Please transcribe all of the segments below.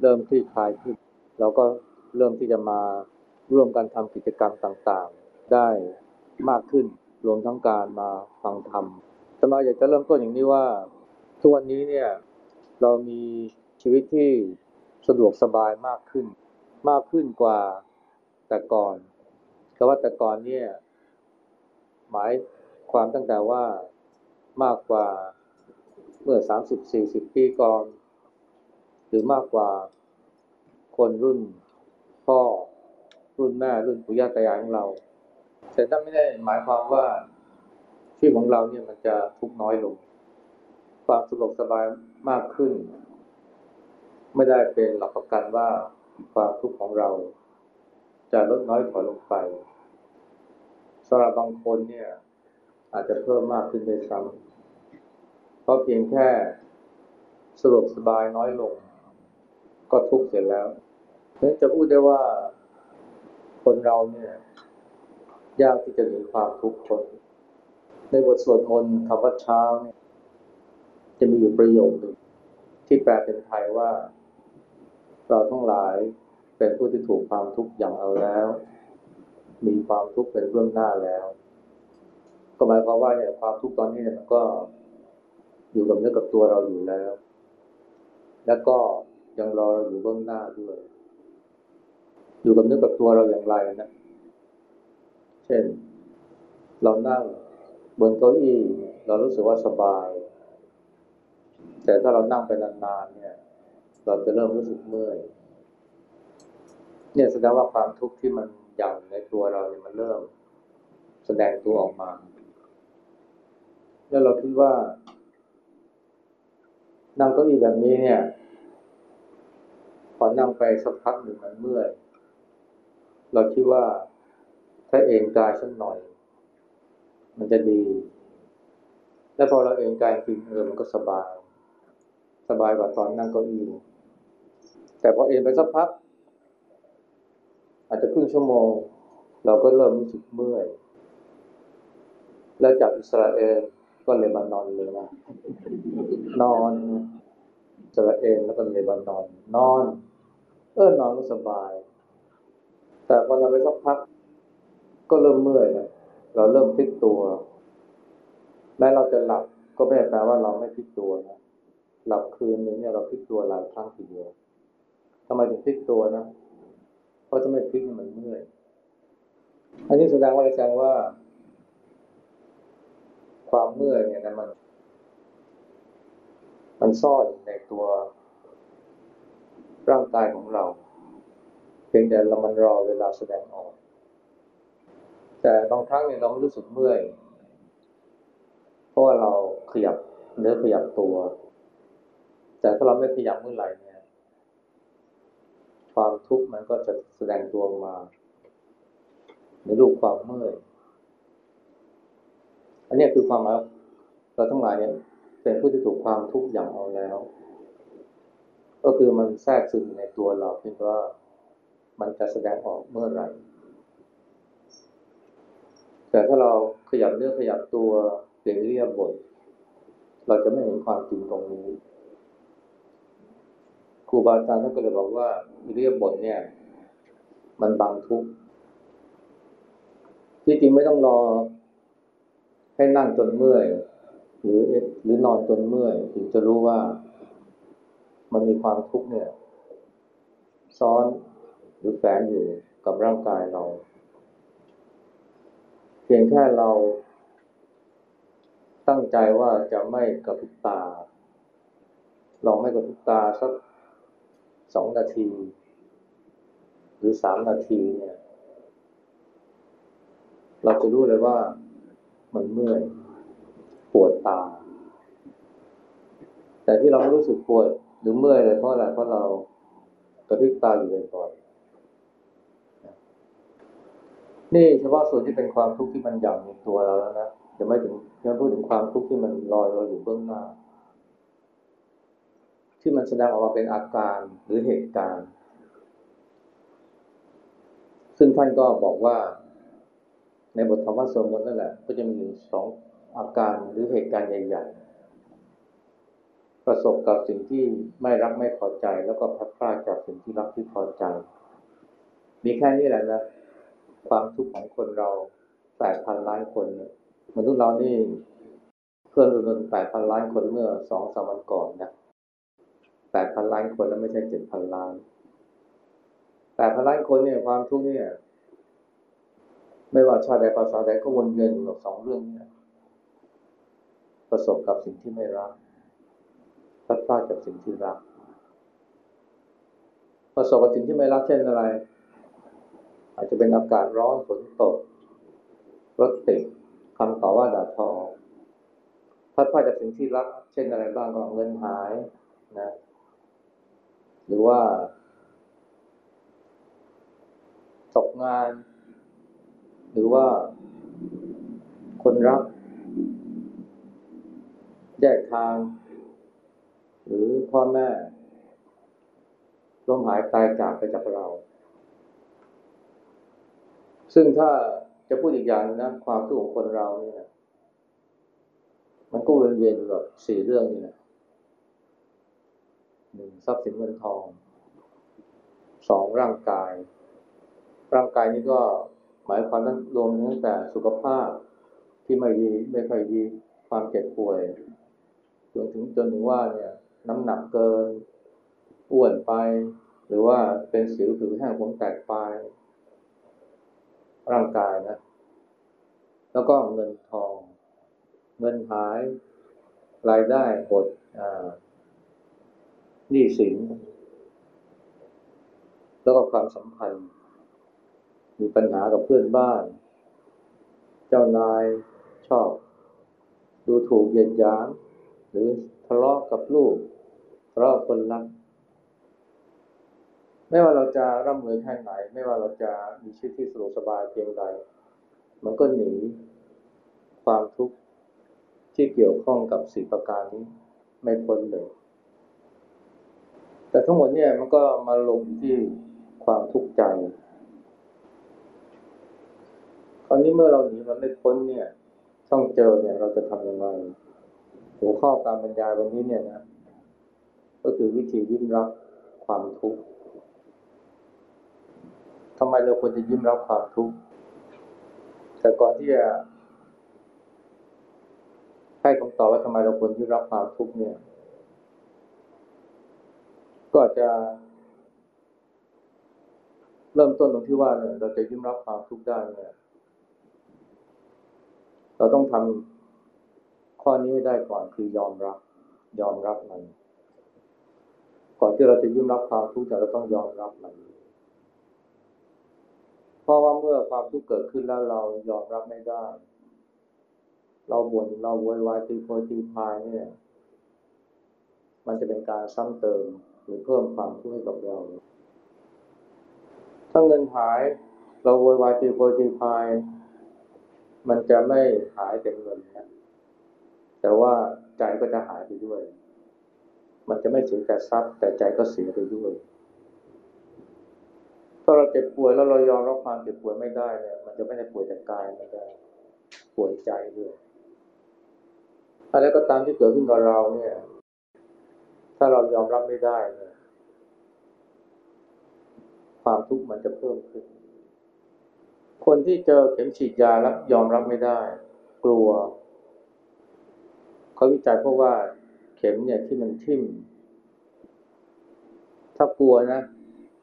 เริ่มคลี่คลายขึ้น เราก็เริ่มที่จะมาร่วมกันทำกิจกรรมต่างๆ ได้มากขึ้นรวมทั้งการมาฟังธรรมสมาอยากจะเริ่มต้นอย่างนี้ว่าทุกวันนี้เนี่ยเรามีชีวิตที่สะดวกสบายมากขึ้น มากขึ้นกว่าแต่ก่อนคำว่าแต่ก่อนเนี่ยหมายความตั้งแต่ว่ามากกว่าเมื่อสามสิบสี่สิบปีก่อน หรือมากกว่าคนรุ่นพ่อรุ่นแม่รุ่นปู่ย่าตายายของเรา แต่ถ้าไม่ได้หมายความว่าชีวิตของเราเนี่ยมันจะทุกน้อยลง ความสะดวกสบายมากขึ้น ไม่ได้เป็นหลักประกันว่าความทุกข์ของเรา จะลดน้อยถอยลงไปสำหรับบางคนเนี่ย อาจจะเพิ่มมากขึ้นด้วยซ้ำเพราะเพียงแค่สะดวกสบายน้อยลง ก็ทุกข์เสร็จแล้วฉะนั้นจะพูดได้ว่าคนเราเนี่ย ยากที่จะหนีความทุกข์พ้นในบทสวดมนต์คำว่าเช้าเนี่ยจะมีอยู่ประโยคหนึ่งที่แปลเป็นไทยว่า เราทั้งหลายเป็นผู้ที่ถูกความทุกข์อย่างเอาแล้ว มีความทุกข์เป็นเบื้องหน้าแล้ว ก็หมายความว่าเนี่ยความทุกข์ตอนนี้เนี่ยมันก็อยู่กับเนื้อกับตัวเราอยู่แล้ว แล้วก็ ยังรอเราอยู่เบื้องหน้าด้วย อยู่กับเนื้อกับตัวเราอย่างไรนะ เช่น เรานั่งบนเก้าอี้ เรารู้สึกว่าสบาย แต่ถ้าเรานั่งไปนานๆเนี่ย เราจะเริ่มรู้สึกเมื่อย เนี่ยแสดงว่าความทุกข์ที่มันอย่างในตัวเราเนี่ยมันเริ่ม แสดงตัวออกมา แล้วเราคิดว่านั่งเก้าอี้แบบนี้เนี่ย อนั่งไปสักพักหนึ่งมันเมื่อย เราคิดว่าถ้าเอนกายสักหน่อย มันจะดี แล้วพอเราเอนกายจริงเออมันก็สบาย สบายกว่าตอนนั่งเก้าอี้แต่พอเอนไปสักพัก อาจจะครึ่งชั่วโมง เราก็เริ่มรู้สึกเมื่อย แล้วจากอิสราเอลก็เลบานอนเลยนะนอนอิสราเอลแล้วก็เลบานอนนอน เออนอนก็สบาย แต่พอเราไปสักพัก ก็เริ่มเมื่อยนะเราเริ่มพลิกตัวแม้เราจะหลับก็ไม่ได้แปลว่าเราไม่พลิกตัวนะหลับคืนนึงเนี่ยเราพลิกตัวหลายครั้งทีเดียวทำไมถึงพลิกตัวนะเพราะถ้าไม่พลิกมันเมื่อยอันนี้แสดงว่าอะไรแสดงว่า ความเมื่อยเนี่ยนะมัน มันซ่อนในตัว ร่างกายของเราเพียงแต่เรามันรอเวลาแสดงออก แต่บางครั้งเนี่ยเราไม่รู้สึกเมื่อยเพราะว่าเราขยับเนื้อขยับตัว แต่ถ้าเราไม่ขยับเมื่อไหร่เนี่ย ความทุกข์มันก็จะแสดงตัวออกมา ในรูปความเมื่อยอันนี้คือความหมายเราทั้งหลายเนี่ยเป็นผู้ที่ถูกความทุกข์อย่างเอาแล้ว ก็คือมันแทรกซึมในตัวเราเพียงว่ามันจะแสดงออกเมื่อไหร่ แต่ถ้าเราขยับเนื้อขยับตัวเปลี่ยนเรียบบท เราจะไม่เห็นความจริงตรงนี้ครูบาอาจารย์ท่านก็เลยบอกว่าเรียบบทเนี่ย มันบังทุกข์ที่จริงไม่ต้องรอให้นั่งจนเมื่อย หรือหรือนอนจนเมื่อยถึงจะรู้ว่า มันมีความทุกข์เนี่ย ซ้อนหรือแฝงอยู่กับร่างกายเรา เพียงแค่เรา ตั้งใจว่าจะไม่กระพริบตา ลองไม่กระพริบตาสักสองนาที หรือสามนาทีเนี่ย เราจะรู้เลยว่ามันเมื่อย ปวดตา แต่ที่เราไม่รู้สึกปวด หรือเมื่อยเลยเพราะอะไรเพราะเรากระพริบตาอยู่บ่อยๆนี่เฉพาะส่วนที่เป็นความทุกข์ที่มันหย่อนในตัวเราแล้วนะจะไม่ถึงจะพูดถึงความทุกข์ที่มันลอยเราอยู่เบื้องหน้า ที่มันแสดงออกมาเป็นอาการหรือเหตุการณ์ ซึ่งท่านก็บอกว่า ในบทธรรมะสวดมนต์นั่นแหละ ก็จะมีสองอาการหรือเหตุการณ์ใหญ่ ประสบกับสิ่งที่ไม่รักไม่พอใจ แล้วก็พัดพรากจากสิ่งที่รักที่พอใจ มีแค่นี้แหละนะ ความทุกข์ของคนเราแปดพันล้านคนเนี่ยมนุษย์เรานี่เพื่อนรวมแปดพันล้านคนเมื่อสองสามวันก่อนนะแปดพันล้านคนแล้วไม่ใช่เจ็ดพันล้านแปดพันล้านคนเนี่ยความทุกข์เนี่ย ไม่ว่าชาติใดภาษาใดก็วนเวียนอยู่กับสองเรื่องเนี่ยประสบกับสิ่งที่ไม่รัก พลัดพรากจากสิ่งที่รักประสบกับสิ่งที่ไม่รักเช่นอะไร อาจจะเป็นอากาศร้อนฝนตก รถติดคำต่อว่าด่าทอพลัดพรากจากสิ่งที่รัก เช่นอะไรบ้างก็เงินหายนะ หรือว่าตกงาน หรือว่าคนรัก แยกทาง หรือพ่อแม่ล้มหายตายจากไปจากเรา ซึ่งถ้าจะพูดอีกอย่างนะความทุกข์ของคนเราเนี่ยมันก็วนเวียนอยู่กับสี่เรื่องนี่แหละหนึ่งทรัพย์สินเงินทองสองร่างกาย ร่างกายนี้ก็หมายความนั้นรวมตั้งแต่สุขภาพที่ไม่ดีไม่ค่อยดีความเจ็บป่วยจนถึงจนถึงว่าเนี่ย น้ำหนักเกินอ้วนไป หรือว่าเป็นสิวผิวแห้งผมแตกไป ร่างกายนะ แล้วก็เงินทอง เงินหาย รายได้หดหนี้สิน แล้วก็ความสัมพันธ์ มีปัญหากับเพื่อนบ้าน เจ้านายชอบ ดูถูกเหยียดหยาม หรือทะเลาะกับลูก ทะเลาะคนรัก ไม่ว่าเราจะร่ำรวยแค่ไหน ไม่ว่าเราจะมีชีวิตที่สะดวกสบายเพียงใด มันก็หนีความทุกข์ที่เกี่ยวข้องกับสี่ประการนี้ไม่พ้นเลย แต่ทั้งหมดเนี่ยมันก็มาลงที่ความทุกข์ใจ คราวนี้เมื่อเราหนีมันไม่พ้นเนี่ย ต้องเจอเนี่ยเราจะทำยังไงหัวข้อการบรรยายวันนี้เนี่ยนะ ก็คือวิธียิ้มรับความทุกข์ทำไมเราควรจะยิ้มรับความทุกข์แต่ก่อนที่จะให้คำตอบว่าทำไมเราควรยิ้มรับความทุกข์เนี่ย ก็จจะเริ่มต้นตรงที่ว่าเนี่ยเราจะยิ้มรับความทุกข์ได้เนี่ย เราต้องทำข้อนี้ให้ได้ก่อนคือยอมรับ ยอมรับมัน ก่อนที่เราจะยิ้มรับความทุกข์แต่เราต้องยอมรับมัน เพราะว่าเมื่อความทุกข์เกิดขึ้นแล้วเรายอมรับไม่ได้ เราบ่นเราโวยวายตีโพยตีพายเนี่ย มันจะเป็นการซ้ำเติมหรือเพิ่มความทุกข์ให้กับเราถ้าเงินหายเราโวยวายตีโพยตีพาย มันจะไม่หายแต่เงินนะแต่ว่าใจก็จะหายไปด้วย มันจะไม่เสียแต่ทรัพย์ แต่ใจก็เสียไปด้วย ถ้าเราเจ็บป่วยแล้วเรายอมรับความเจ็บป่วยไม่ได้เนี่ยมันจะไม่ได้ป่วยแต่กายไม่ได้ ป่วยใจด้วยอะไรก็ตามที่เกิดขึ้นกับเราเนี่ย ถ้าเรายอมรับไม่ได้เนี่ยความทุกข์มันจะเพิ่มขึ้น คนที่เจอเข็มฉีดยาแล้วยอมรับไม่ได้ กลัว เขาวิจัยพราะว่า ข็มเนี่ยที่มันทิ่ม ถ้ากลัวนะ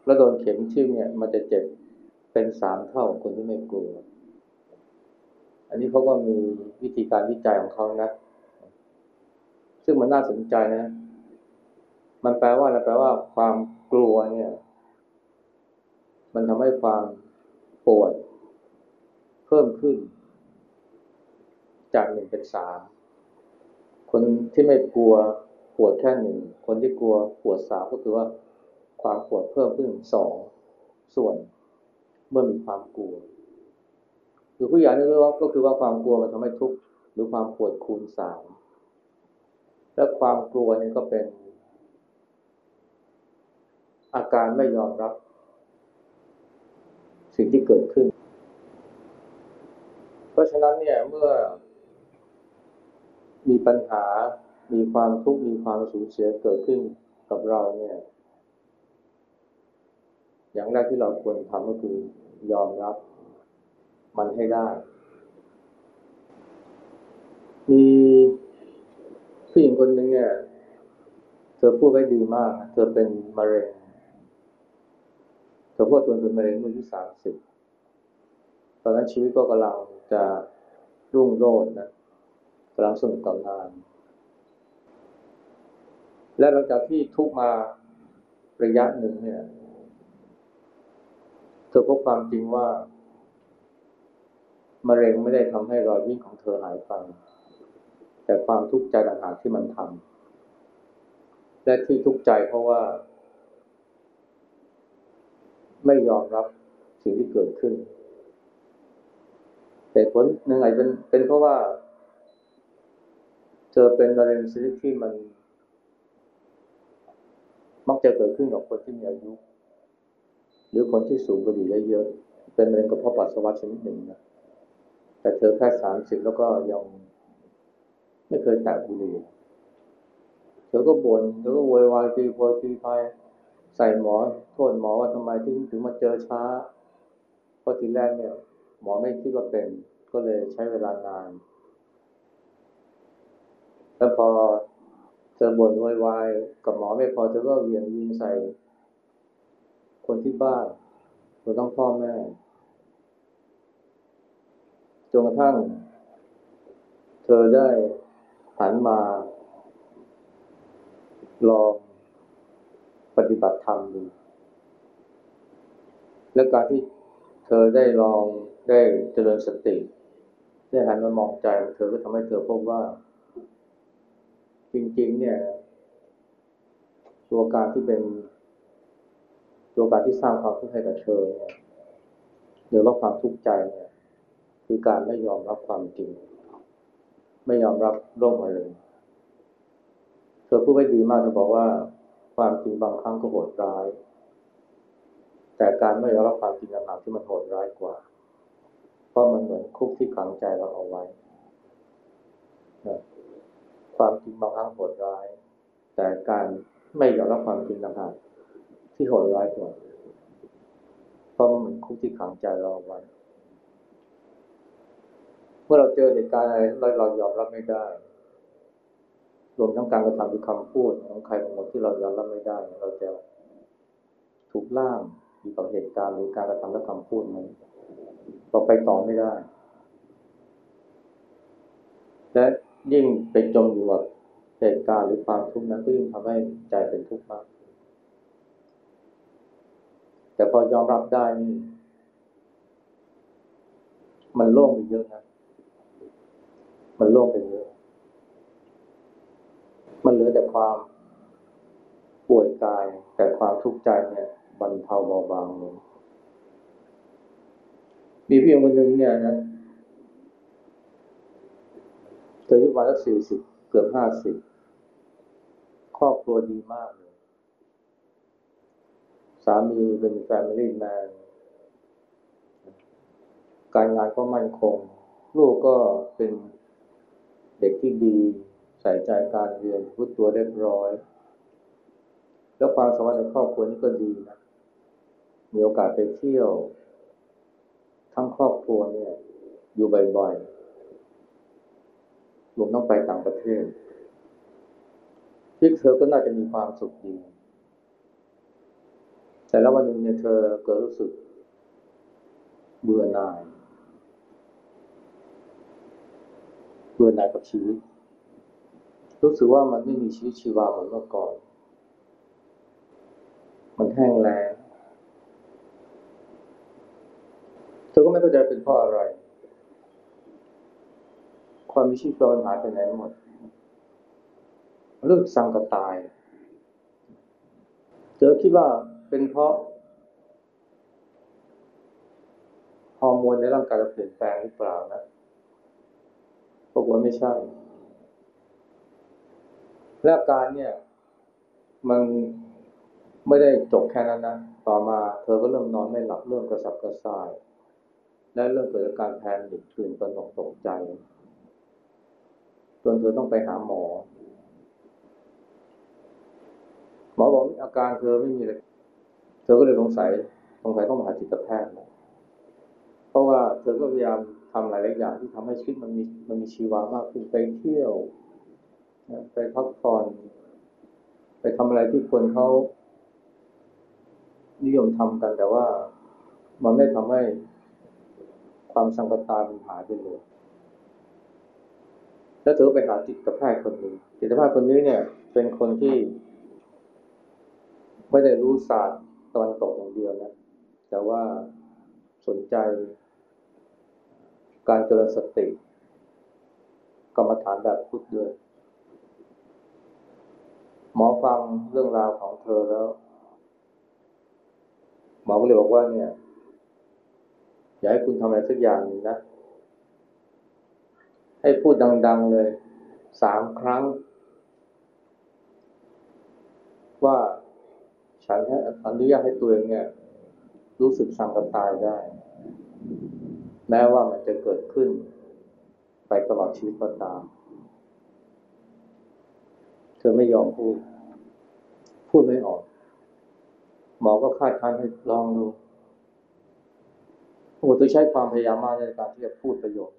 แล้วโดนเข็มทิ่มเนี่ย มันจะเจ็บเป็นสามเท่าของคนที่ไม่กลัว อันนี้เขาก็มีวิธีการวิจัยของเขานะ ซึ่งมันน่าสนใจนะ มันแปลว่าอะไรแปลว่าความกลัวเนี่ย มันทำให้ความปวด เพิ่มขึ้น จากหนึ่งเป็นสาม คนที่ไม่กลัวปวดแค่หนึ่ง คนที่กลัวปวดสามก็คือว่าความปวดเพิ่มขึ้นสองส่วนเมื่อมีความกลัวหรือผู้ใหญ่นี่ว่าก็คือว่าความกลัวมันทำให้ทุกข์หรือความปวดคูณสามและความกลัวนี่ก็เป็น อาการไม่ยอมรับ สิ่งที่เกิดขึ้น เพราะฉะนั้นเนี่ยเมื่อ มีปัญหา มีความทุกข์ มีความสูญเสียเกิดขึ้นกับเราเนี่ย อย่างแรกที่เราควรทำก็คือยอมรับ มันให้ได้ มีผู้หญิงคนหนึ่งเนี่ย เธอพูดไว้ดีมาก เธอเป็นมะเร็ง เธอพูดตัวเป็นมะเร็งเมื่ออายุสามสิบ ตอนนั้นชีวิตก็กำลังจะรุ่งโรจน์นะ กำลังสนุกกับงาน และหลังจากที่ทุกมาระยะหนึ่งเนี่ย เธอพบความจริงว่ามะเร็งไม่ได้ทำให้รอยยิ้มของเธอหายไปแต่ความทุกข์ใจต่างหากที่มันทำและที่ทุกข์ใจเพราะว่า ไม่ยอมรับสิ่งที่เกิดขึ้นเหตุผลหนึ่งอาจเป็นเป็นเพราะว่า เธอเป็นมะเร็งชนิดที่มัน มักจะเกิดขึ้นกับคนที่มีอายุ หรือคนที่สูงกว่าดีเยอะๆเป็นมะเร็งกระเพาะปัสสาวะชนิดหนึ่งนะแต่เธอแค่สามสิบแล้วก็ยังไม่เคยแตะบุหรี่เธอก็บน่นเธอก็โวยวายตีโพยตีพายใส่หมอโทษหมอว่าทำไมถึงถึงมาเจอช้าเพราะทีแรกเนี่ย หมอไม่คิดว่าเป็น ก็เลยใช้เวลานาน แล้วพอเธอบ่นวยวายกับหมอไม่พอเธอก็เวียนวินใส่ คนที่บ้านรวมทั้งพ่อแม่จนกระทั่ง เธอได้หันมา ลองปฏิบัติธรรมดูและการที่เธอได้ลองได้เจริญสติ ได้หันมามองใจของเธอก็ทำให้เธอพบว่า จริง ๆ เนี่ย ตัวการที่เป็น ตัวการที่สร้างความทุกข์ให้กับเธอเนี่ยหรือว่าความทุกข์ใจเนี่ย คือการไม่ยอมรับความจริง ไม่ยอมรับโรคมะเร็งเธอพูดไว้ดีมากเธอบอกว่าความจริงบางครั้งก็โหดร้าย แต่การไม่ยอมรับความจริงต่างหากที่มันโหดร้ายกว่า เพราะมันเหมือนคุกที่ขังใจเราเอาไว้นะ ความจริงบางครั้งโหดร้าย แต่การไม่ยอมรับความจริงต่างหากที่โหดร้ายกว่าเพราะมันเหมือนคุกที่ขังใจเราเอาไว้เมื่อเราเจอเหตุการณ์อะไรเราเรายอมรับไม่ได้ รวมทั้งการกระทำหรือคำพูดของใครบางคนที่เรายอมรับไม่ได้ เราจะถูกล่ามอยู่กับเหตุการณ์หรือการกระทำและคำพูดนั้นเราไปต่อไม่ได้ และ ยิ่งไปจมอยู่กับเหตุการณ์หรือความทุกข์นั้นก็ยิ่งทำให้ใจเป็นทุกข์มาก แต่พอยอมรับได้นี่มันโล่งไปเยอะนะ มันโล่งไปเยอะ มันเหลือแต่ความป่วยกาย แต่ความทุกข์ใจเนี่ยบรรเทาเบาบางลงมีพี่คนหนึ่งเนี่ยนะเธออายุประมาณสักสี่สิบเกือบห้าสิบครอบครัวดีมากเลย สามีเป็นแฟมิลี่แมนการงานก็มั่นคง ลูกก็เป็นเด็กที่ดี ใส่ใจการเรียนพูดตัวเรียบร้อย แล้วความสัมพันธ์ในครอบครัวนี้ก็ดีนะ มีโอกาสไปเที่ยว ทั้งครอบครัวเนี่ย อยู่บ่อยๆ วมต้องไปต่างประเทศพี่เธอก็น่าจะมีความสุขดี แต่แล้ววันหนึ่งเนี่ยเธอเกิดรู้สึกเบื่อหน่าย เบื่อหน่ายกับชีวิต รู้สึกว่ามันไม่มีชีวิตชีวาเหมือนเมื่อก่อน มันแห้งแล้ง เธอก็ไม่เข้าใจเป็นเพราะอะไร ความมีชีวิตเรหายไปไหนหมดเรื่องสังกตายเธอคิดว่าเป็นเพราะฮอร์โมนในร่างกายเราเปลี่ยนแปลงหรือเปล่านะปรากฏไม่ใช่ และการเนี่ย มันไม่ได้จบแค่นั้นนะ ต่อมาเธอก็เริ่มนอนไม่หลับ เริ่มกระสับกระส่าย และเริ่มเกิดอาการแพนิคตื่นตระหนกตกใจ จนเธอต้องไปหาหมอ หมอบอกอาการเธอไม่มีเลย เธอก็เลยสงสัยสงสัยต้องมาหาจิตแพทย์นะเพราะว่าเธอก็พยายามทำหลายๆอย่างที่ทำให้ชีวิตมันมีมันมีชีวามากขึ้นไปเที่ยวไปพักผ่อนไปทำอะไรที่คนเขานิยมทำกันแต่ว่ามันไม่ทำให้ความสังกตามันหายไปเลย แล้วเธอไปหาจิตแพทย์คนหนึ่งจิตแพทย์คนนี้เนี่ย เป็นคนที่ ไม่ได้รู้ศาสตร์ตอนตกอย่างเดียวนะ แต่ว่าสนใจ การเจริญสติ กรรมฐานแบบพุทธด้วย หมอฟังเรื่องราวของเธอแล้ว หมอก็เลยบอกว่าเนี่ย อยากให้คุณทำอะไรสักอย่างนึงนะ ให้พูดดัง ๆเลยสามครั้ง ว่าฉันให้อนุญาตให้ตัวเองเนี่ย รู้สึกสั่งกตายได้ แม้ว่ามันจะเกิดขึ้น ไปตลอดชีวิตก็ตาม เธอไม่ยอมพูด พูดไม่ออก หมอก็คาดคันให้ลองดูโอ้โหเธอใช้ความพยายามมากในการที่จะพูดประโยค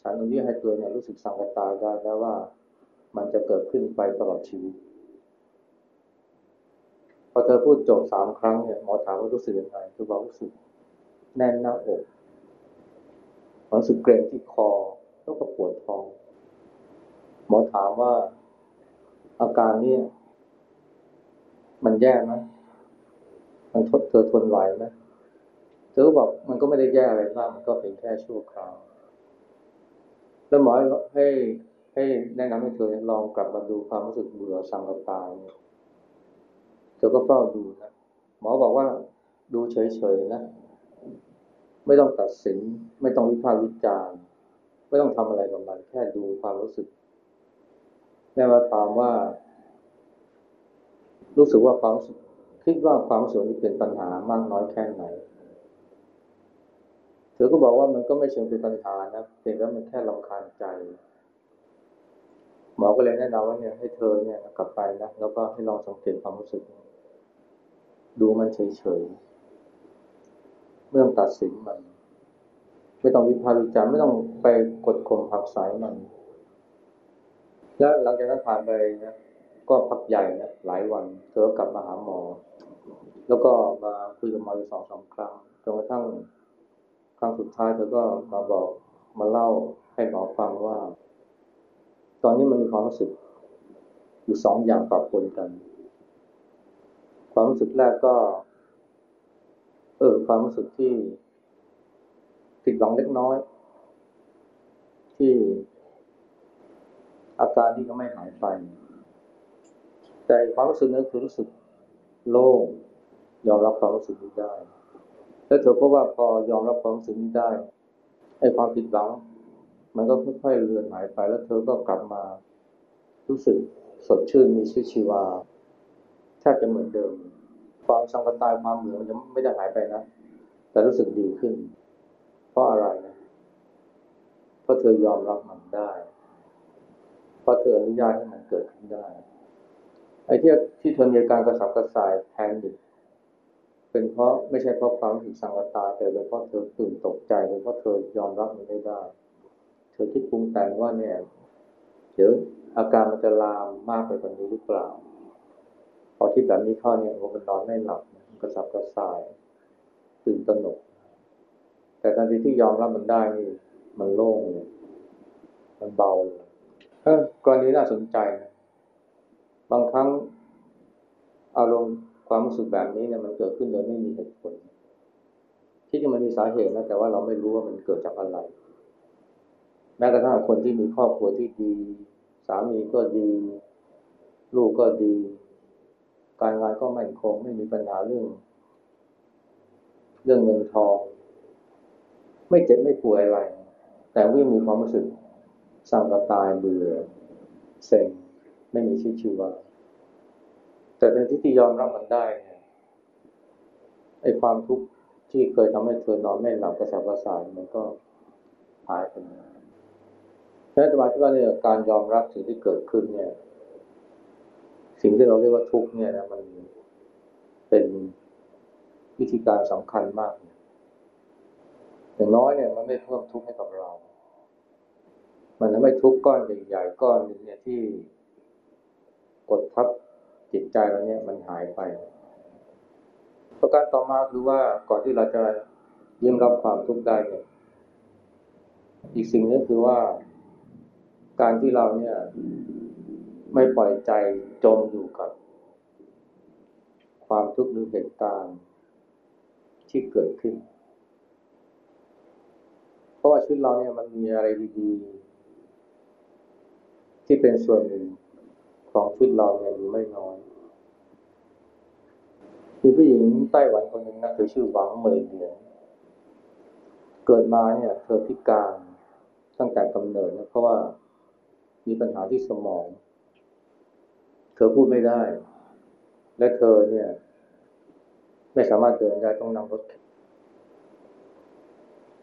ฉันอนุญาตให้ตัวเนี่ยรู้สึกสังกตาได้แล้วว่ามันจะเกิดขึ้นไปตลอดชีวิต พอเธอพูดจบสามครั้งเนี่ยหมอถามว่ารู้สึกยังไงเธอบอกรู้สึกแน่นหน้าอกรู้สึกเกร็งที่คอแล้วก็ปวดท้อง หมอถามว่าอาการเนี้มันแย่ไหมมันทดเธอทนไหวไหมเธอก็บอกมันก็ไม่ได้แย่อะไรมากมันก็เป็นแค่ชั่วคราว แล้วหมอให้ให้แนะนำให้เธอลองกลับมาดูความรู้สึกเบื่อสังกตายเธอก็เฝ้าดูนะหมอบอกว่าดูเฉยๆนะ ไม่ต้องตัดสิน ไม่ต้องวิพากษ์วิจารณ์ ไม่ต้องทำอะไรกับมันแค่ดูความรู้สึกแม่มาถามว่า รู้สึกว่าความคิดว่าความสุขนี้เป็นปัญหามากน้อยแค่ไหน ธอก็บอกว่ามันก็ไม่เชิงเป็นปัญหานะเพียงแต่มันแค่ลำคาญใจ หมอก็เลยแนะนำว่าเนี่ยให้เธอเนี่ยกลับไปนะแล้วก็ให้ลองสังเกตความรู้สึก ดูมันเฉยๆไม่ต้องตัดสินมัน ไม่ต้องวิพากษ์วิจารณ์ไม่ต้องไปกดข่มผักสายมัน แล้วหลังจากนั้นผ่านไปนะก็พักใหญ่นะหลายวัน เธอกลับมาหาหมอ แล้วก็มาคุยกับหมออยู่สองสามครั้งจนกระทั่ง ครั้งสุดท้ายเธอก็มาบอกมาเล่าให้หมอฟังว่า ตอนนี้มันมีความรู้สึกอยู่สองอย่างปรับปนกัน ความรู้สึกแรกก็ เออความรู้สึกที่ผิดหวังเล็กน้อย ที่อาการที่ก็ไม่หายไป แต่ความรู้สึกนั้นคือรู้สึกโล่งยอมรับความรู้สึกนี้ได้ แล้วเธอพบว่าพอยอมรับความรู้สึกนี้ได้ไอ้ความผิดหวัง มันก็ค่อยๆเลือนหายไป แล้วเธอก็กลับมารู้สึกสดชื่นมีชีวิตชีวาแทบจะเหมือนเดิม ความสังกตายความเหนื่อยมันยังไม่ได้หายไปนะ แต่รู้สึกดีขึ้น เพราะอะไรนะ เพราะเธอยอมรับมันได้ เพราะเธออนุญาตให้มันเกิดขึ้นได้ ไอ้ที่ที่เธอมีการกระสับกระส่ายแพนิค เป็นเพราะไม่ใช่เพราะความผิดสังกตา แต่เป็นเพราะเธอตื่นตกใจเป็นเพราะเธอยอมรับมันไม่ได้ เธอคิดปรุงแต่งว่าเนี่ยเดี๋ยวอาการมันจะลามมากไปกว่านี้หรือเปล่า พอคิดแบบนี้เข้าเนี่ยมันนอนไม่หลับกระสับกระส่าย ตื่นตระหนก แต่ทันทีที่ยอมรับมันได้นี่มันโล่งเลยมันเบาเลยเออกรณีน่าสนใจนะบางครั้งอารมณ์ ความรู้สึกแบบนี้เนี่ยมันเกิดขึ้นโดยไม่มีเหตุผล ที่จริงมันมีสาเหตุนะแต่ว่าเราไม่รู้ว่ามันเกิดจากอะไร แม้กระทั่งคนที่มีครอบครัวที่ดี สามีก็ดี ลูกก็ดี การงานก็มั่นคง ไม่มีปัญหาเรื่อง เรื่องเงินทอง ไม่เจ็บไม่ป่วยอะไร แต่ว่ามีความรู้สึกสังกตายเบื่อเซ็งไม่มีชีวิตชีวา แต่ในที่ที่ยอมรับมันได้เนี่ยไอ้ความทุกข์ที่เคยทำให้เธอนอนไม่หลับกระสับกระส่ายมันก็หายไปฉะนั้นสมาธิว่าเนี่ยการยอมรับสิ่งที่เกิดขึ้นเนี่ย สิ่งที่เราเรียกว่าทุกข์เนี่ยนะมันเป็นวิธีการสำคัญมากอย่างน้อยเนี่ยมันไม่เพิ่มทุกข์ให้กับเรา มันทำให้ทุกข์ก้อนใหญ่ๆก้อนหนึ่งเนี่ยที่กดทับ จิตใจเราเนี่ยมันหายไป ประการต่อมาคือว่าก่อนที่เราจะยิ้มรับความทุกข์ได้เนี่ยอีกสิ่งนึงคือว่า การที่เราเนี่ย ไม่ปล่อยใจจมอยู่กับ ความทุกข์หรือเหตุการณ์ที่เกิดขึ้น เพราะว่าชีวิตเราเนี่ยมันมีอะไรดีๆที่เป็นส่วนหนึ่ง ของชีวิตเราเนี่ยอยู่ไม่น้อยมีผู้หญิงไต้หวันคนหนึ่งนะเธอชื่อหวังเหมยเหลียนเกิดมาเนี่ยเธอพิการตั้งแต่กำเนิดนะเพราะว่ามีปัญหาที่สมอง เธอพูดไม่ได้ และเธอเนี่ย ไม่สามารถเดินได้ต้องนั่งรถ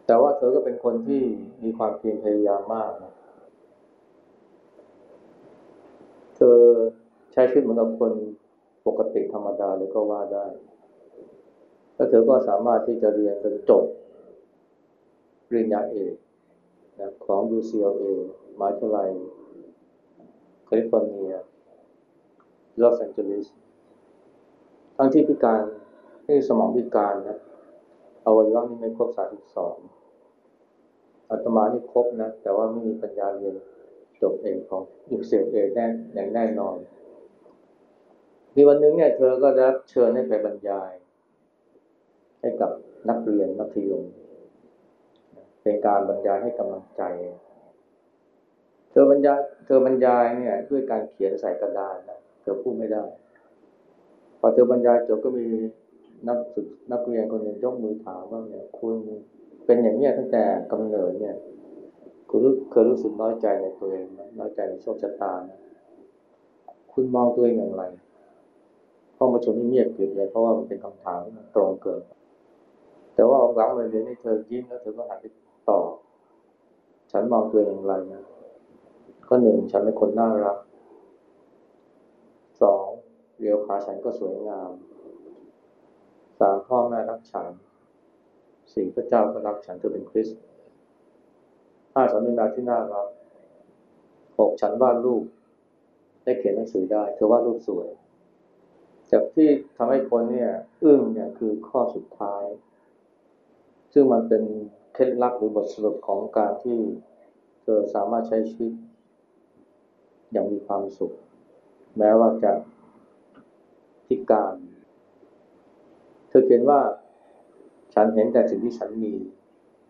แต่ว่าเธอก็เป็นคนที่มีความเพียรพยายามมากนะเธอใช้ชีวิตเหมือนกับคนปกติธรรมดาเลยก็ว่าได้ แล้วเธอก็สามารถที่จะเรียนจนจบปริญญาเอกนะของ UCLA มหาวิทยาลัยแคลิฟอร์เนียลอสแอนเจลิสทั้งที่พิการที่สมองพิการนะอวัยวะนี่ไม่ครบสามสิบสองอาตมานี่ครบนะ แต่ว่าไม่มีปัญญาเรียนจบเองของ UCLA แน่อย่างแน่นอน มีวันหนึ่งเนี่ยเธอก็ได้รับเชิญให้ไปบรรยาย ให้กับนักเรียนมัธยมเป็นการบรรยายให้กำลังใจ เธอบรรยายเธอบรรยายเนี่ยด้วยการเขียนใส่กระดานนะเธอพูดไม่ได้ พอเธอบรรยายจบก็มีนักศึกนักเรียนคนหนึ่งยกมือถามว่าเนี่ยคุณเป็นอย่างนี้ตั้งแต่กำเนิดเนี่ย คุณเคยรู้สึกน้อยใจในตัวเองน้อยใจในโชคชะตานะคุณมองตัวเองอย่างไร ห้องประชุมนี่เงียบกริบเลยเพราะว่ามันเป็นคำถามตรงเกินแต่ว่าหลังเลยเรียนนี่เธอยิ้มแล้วเธอก็หันไปตอบฉันมองตัวออย่างไรนะข้อหนึ่งฉันเป็นคนน่ารักสองเรียวขาฉันก็สวยงามสามพ่อแม่รักฉันสี่พระเจ้าก็รักฉันเธอเป็นคริสต์ห้าฉันเป็นดาวที่น่ารักหกฉันวาดรูปได้เขียนหนังสือได้ เธอวาดรูปสวย จากที่ทำให้คนเนี่ยอึ้งเนี่ยคือข้อสุดท้าย ซึ่งมันเป็นเคล็ดลับหรือบทสรุปของการที่เธอสามารถใช้ชีวิต อย่างมีความสุข แม้ว่าจะพิการ เธอเขียนว่า ฉันเห็นแต่สิ่งที่ฉันมี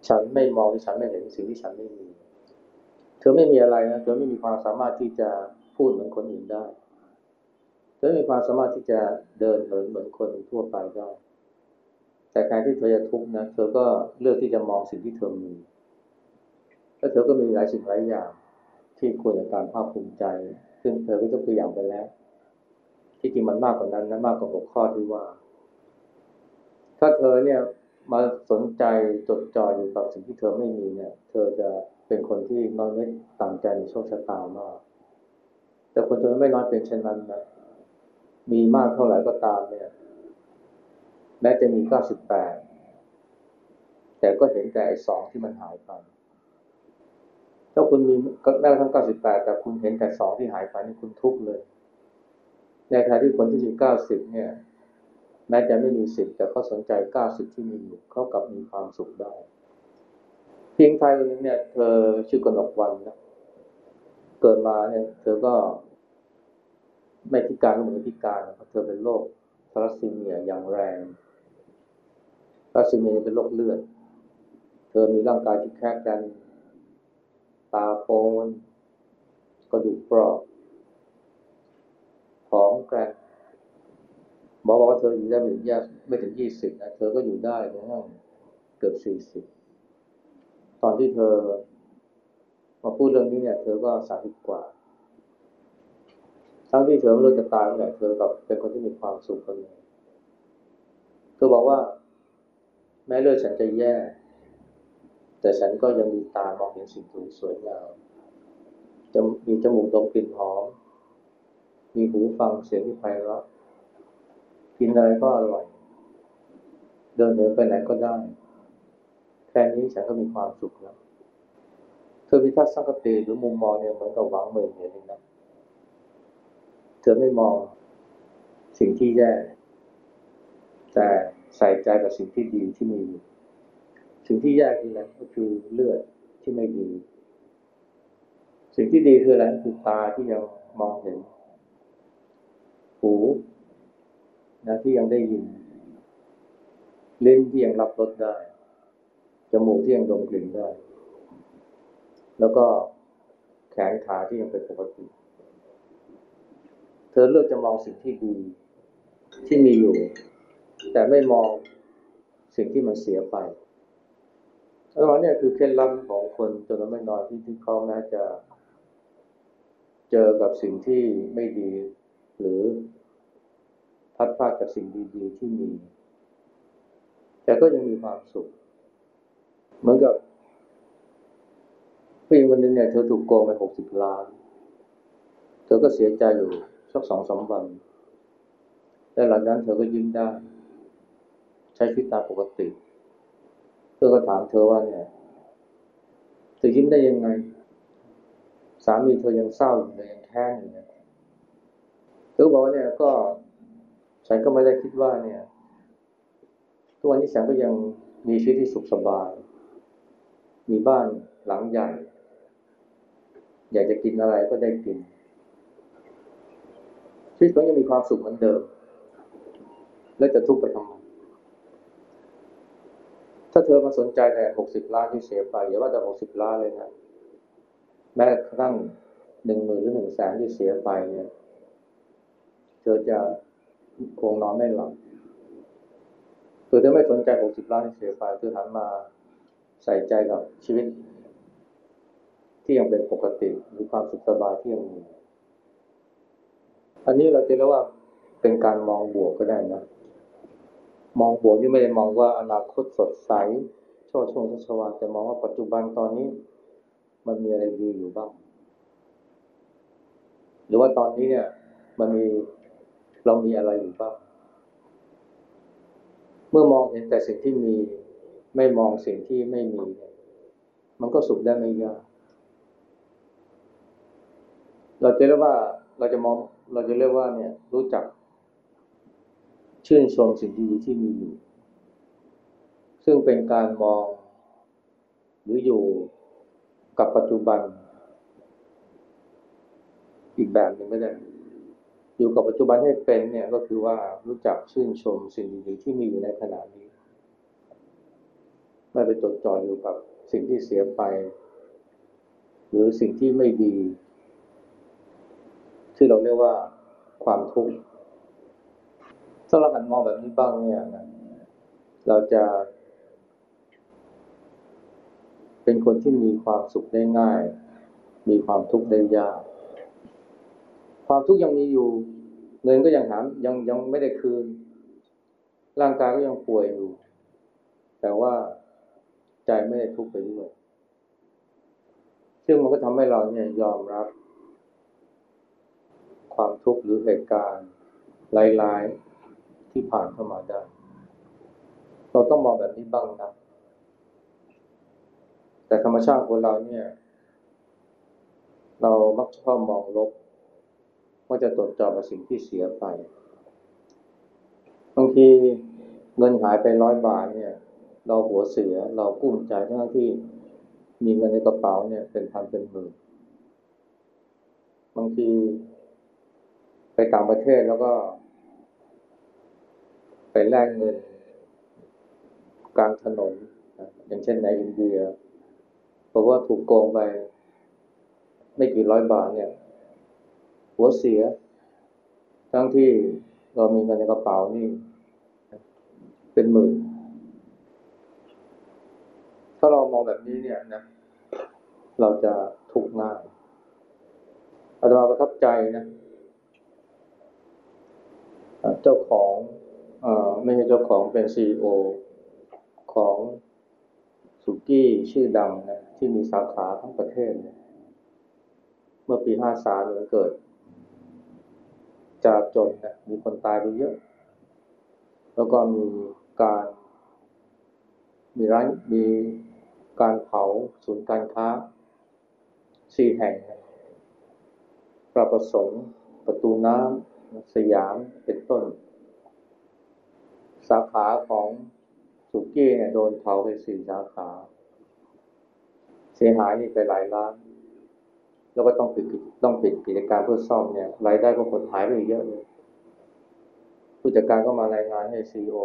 ฉันไม่มองที่ฉันไม่เห็นสิ่งที่ฉันไม่มี เธอไม่มีอะไรนะ เธอไม่มีความสามารถที่จะพูดเหมือนคนอื่นได้ เธอมีความสามารถที่จะเดินเหินเหมือนคนทั่วไปได้ แต่การที่เธอจะทุกข์นะ เธอก็เลือกที่จะมองสิ่งที่เธอมี แล้วเธอก็มีหลายสิ่งหลายอย่าง ที่ควรจะการภาคภูมิใจ ซึ่งเธอก็ยกตัวอย่างไปแล้ว ที่จริงมันมากกว่านั้นนะมากกว่าหกข้อที่ว่า ถ้าเธอเนี่ยมาสนใจจดจ่ออยู่กับสิ่งที่เธอไม่มีเนี่ย เธอจะเป็นคนที่น้อยนิดต่ำใจในโชคชะตามาก แต่คนเธอไม่น้อยเป็นเช่นนั้นนะ มีมากเท่าไหร่ก็ตามเนี่ยแม้จะมีเก้าสิบแต่ก็เห็นแต่ไอ้สองที่มันหายไป ถ้าคุณมีแม้กระทั่งเก้าสิบแต่คุณเห็นแต่สองที่หายไปนี่คุณทุกข์เลย ในขณะที่คนที่มีเก้าสิบเนี่ย แม้จะไม่มีสิบแต่เขาสนใจเก้าสิบที่มีอยู่เขากลับมีความสุขได้ เพียงไทยคนนึงเนี่ย เธอชื่อกนกวันนะเกิดมาเนี่ย เธอก็ ไม่พิการก็เหมือนพิการเพราะเธอเป็นโรคทรัสซีเมียอย่างแรงทรัสซีเมียเป็นโรคเลือด เธอมีร่างกายที่แคบกันตาโปนกระดูกเปราะผอมแกรนหมอบอกว่าเธออยู่ได้ไม่ถึงยี่ไม่ถึงยี่สิบนะเธอก็อยู่ได้ถึงเกือบสี่สิบตอนที่เธอมาพูดเรื่องนี้เนี่ย เธอก็สามสิบกว่า ทั้งที่เธอไม่รู้จะตายเมื่อไหร่เธอกับเป็นคนที่มีความสุขคนหนึ่งเธอบอกว่า แม้เลือดฉันจะแย่ แต่ฉันก็ยังมีตามองเห็นสิ่งที่สวยงามจะมีจมูกดมกลิ่นหอม มีหูฟังเสียงที่ไพเราะกินอะไรก็อร่อย เดินเหินไปไหนก็ได้ แค่นี้ฉันก็มีความสุขแล้วเธอมีทัศนคติหรือมุมมองเนี่ยเหมือนกับหวังเมือเหรียญเลยนะ ธอไม่มองสิ่งที่แย่ แต่ใส่ใจกับสิ่งที่ดีที่มีอยู่สิ่งที่แย่คืออะไรก็คือเลือดที่ไม่ดี สิ่งที่ดีคืออะไรคือตาที่ยังมองเห็น หูนะที่ยังได้ยินเลิ้นที่ยังรับรสได้ จมูกที่ยังดมกลิ่นได้ แล้วก็แขนขาที่ยังเป็นปกติ ธอเลือกจะมองสิ่งที่ดีที่มีอยู่ แต่ไม่มองสิ่งที่มันเสียไปแล้วเนี่ยคือเคล็ดลับของคนจนไม่นอยที่ที่เขาแม้จะเจอกับสิ่งที่ไม่ดี หรือพัดพลาดจากสิ่งดีๆที่มี แต่ก็ยังมีความสุข เหมือนกับผู้หญิงคนนึงเนี่ยเธอถูกโกงไปหกสิบล้าน เธอก็เสียใจอยู่ สักสองสามวันแต่หลังนั้นเธอก็ยิ้มได้ ใช้ชีวิตตามปกติเธอก็ถามเธอว่าเนี่ยเธอยิ้มได้ยังไง สามีเธอยังเศร้าอยู่เลยยังแค้นอยู่เนี่ยเธอบอกว่าเนี่ยก็ฉันก็ไม่ได้คิดว่าเนี่ยทุกวันนี้ฉันก็ยังมีชีวิตที่สุขสบาย มีบ้านหลังใหญ่ อยากจะกินอะไรก็ได้กิน ชีวิตก็ยังมีความสุขเหมือนเดิม แล้วจะทุกข์ไปทำไมถ้าเธอมาสนใจแต่หกสิบล้านที่เสียไปอย่าว่าแต่หกสิบล้านเลยนะแม้กระทั่งหนึ่งหมื่นหรือหนึ่งแสนที่เสียไปเนี่ย เธอจะคงนอนไม่หลับคือเธอไม่สนใจหกสิบล้านที่เสียไปเธอหันมาใส่ใจกับชีวิต ที่ยังเป็นปกติหรือความสุขสบายที่ยังมี อันนี้เราจะเรียกว่าเป็นการมองบวกก็ได้นะ มองบวกนี่ไม่ได้มองว่าอนาคตสดใสโชดช่วงชัชวานแต่มองว่าปัจจุบันตอนนี้ มันมีอะไรดีอยู่บ้าง หรือว่าตอนนี้เนี่ย มันมีเรามีอะไรอยู่บ้าง เมื่อมองเห็นแต่สิ่งที่มี ไม่มองสิ่งที่ไม่มีเนี่ยมันก็สุขได้ไม่ยาก เราจะเรียกว่าเราจะมอง เราจะเรียกว่าเนี่ยรู้จัก ชื่นชมสิ่งดีที่มีอยู่ ซึ่งเป็นการมอง หรืออยู่กับปัจจุบัน อีกแบบหนึ่งก็ได้ อยู่กับปัจจุบันให้เป็นเนี่ยก็คือว่ารู้จักชื่นชมสิ่งดีๆที่มีอยู่ในขณะนี้ ไม่ไปจดจ่ออยู่กับสิ่งที่เสียไป หรือสิ่งที่ไม่ดี ที่เราเรียกว่าความทุกข์ถ้าเราหันมองแบบนี้บ้างเนี่ยนะเราจะ เป็นคนที่มีความสุขได้ง่าย มีความทุกข์ได้ยาก ความทุกข์ยังมีอยู่ เงินก็ยังหายังยังไม่ได้คืน ร่างกายก็ยังป่วยอยู่ แต่ว่าใจไม่ได้ทุกข์ไปด้วย ซึ่งมันก็ทำให้เราเนี่ยยอมรับ ความทุกข์หรือเหตุการณ์ร้ายๆที่ผ่านเข้ามาได้ เราต้องมองแบบนี้บ้างนะแต่ธรรมชาติของเราเนี่ย เรามักชอบมองลบว่าจะตรวจจอกับสิ่งที่เสียไป บางทีเงินหายไปร้อยบาทเนี่ย เราหัวเสียเรากุ้มใจทั้งที่มีเงินในกระเป๋าเนี่ยเป็นพันเป็นหมื่นบางที ไปต่างประเทศแล้วก็ ไปแลกเงิน กลางถนน อย่างเช่นในอินเดียเพราะว่าถูกโกงไป ไม่กี่ร้อยบาทเนี่ย หัวเสีย ทั้งที่เรามีเงินในกระเป๋านี่ เป็นหมื่น ถ้าเรามองแบบนี้เนี่ยนะ เราจะทุกข์ง่ายอาตมาประทับใจนะ เจ้าของอไม่ใช่เจ้าของเป็นซีอของสุกี้ชื่อดังนะที่มีสาขาทั้งประเทศเนี่ยเมื่อปีห้าสามเกิดจราจนนะมีคนตายไปเยอะ แล้วก็มีการ มีร้านมีการเผาศูนย์การค้าสี่แห่งนะปราประสงค์ ประตูน้ำ สยามเป็นต้น สาขาของสุกี้เนี่ยโดนเผาไปสี่สาขา เสียหายนี่ไปหลายล้าน แล้วก็ต้องปิดต้องปิดกิจการเพื่อซ่อมเนี่ยรายได้ก็หดหายไปเยอะเลยผู้จัดการก็มารายงานให้ซีอ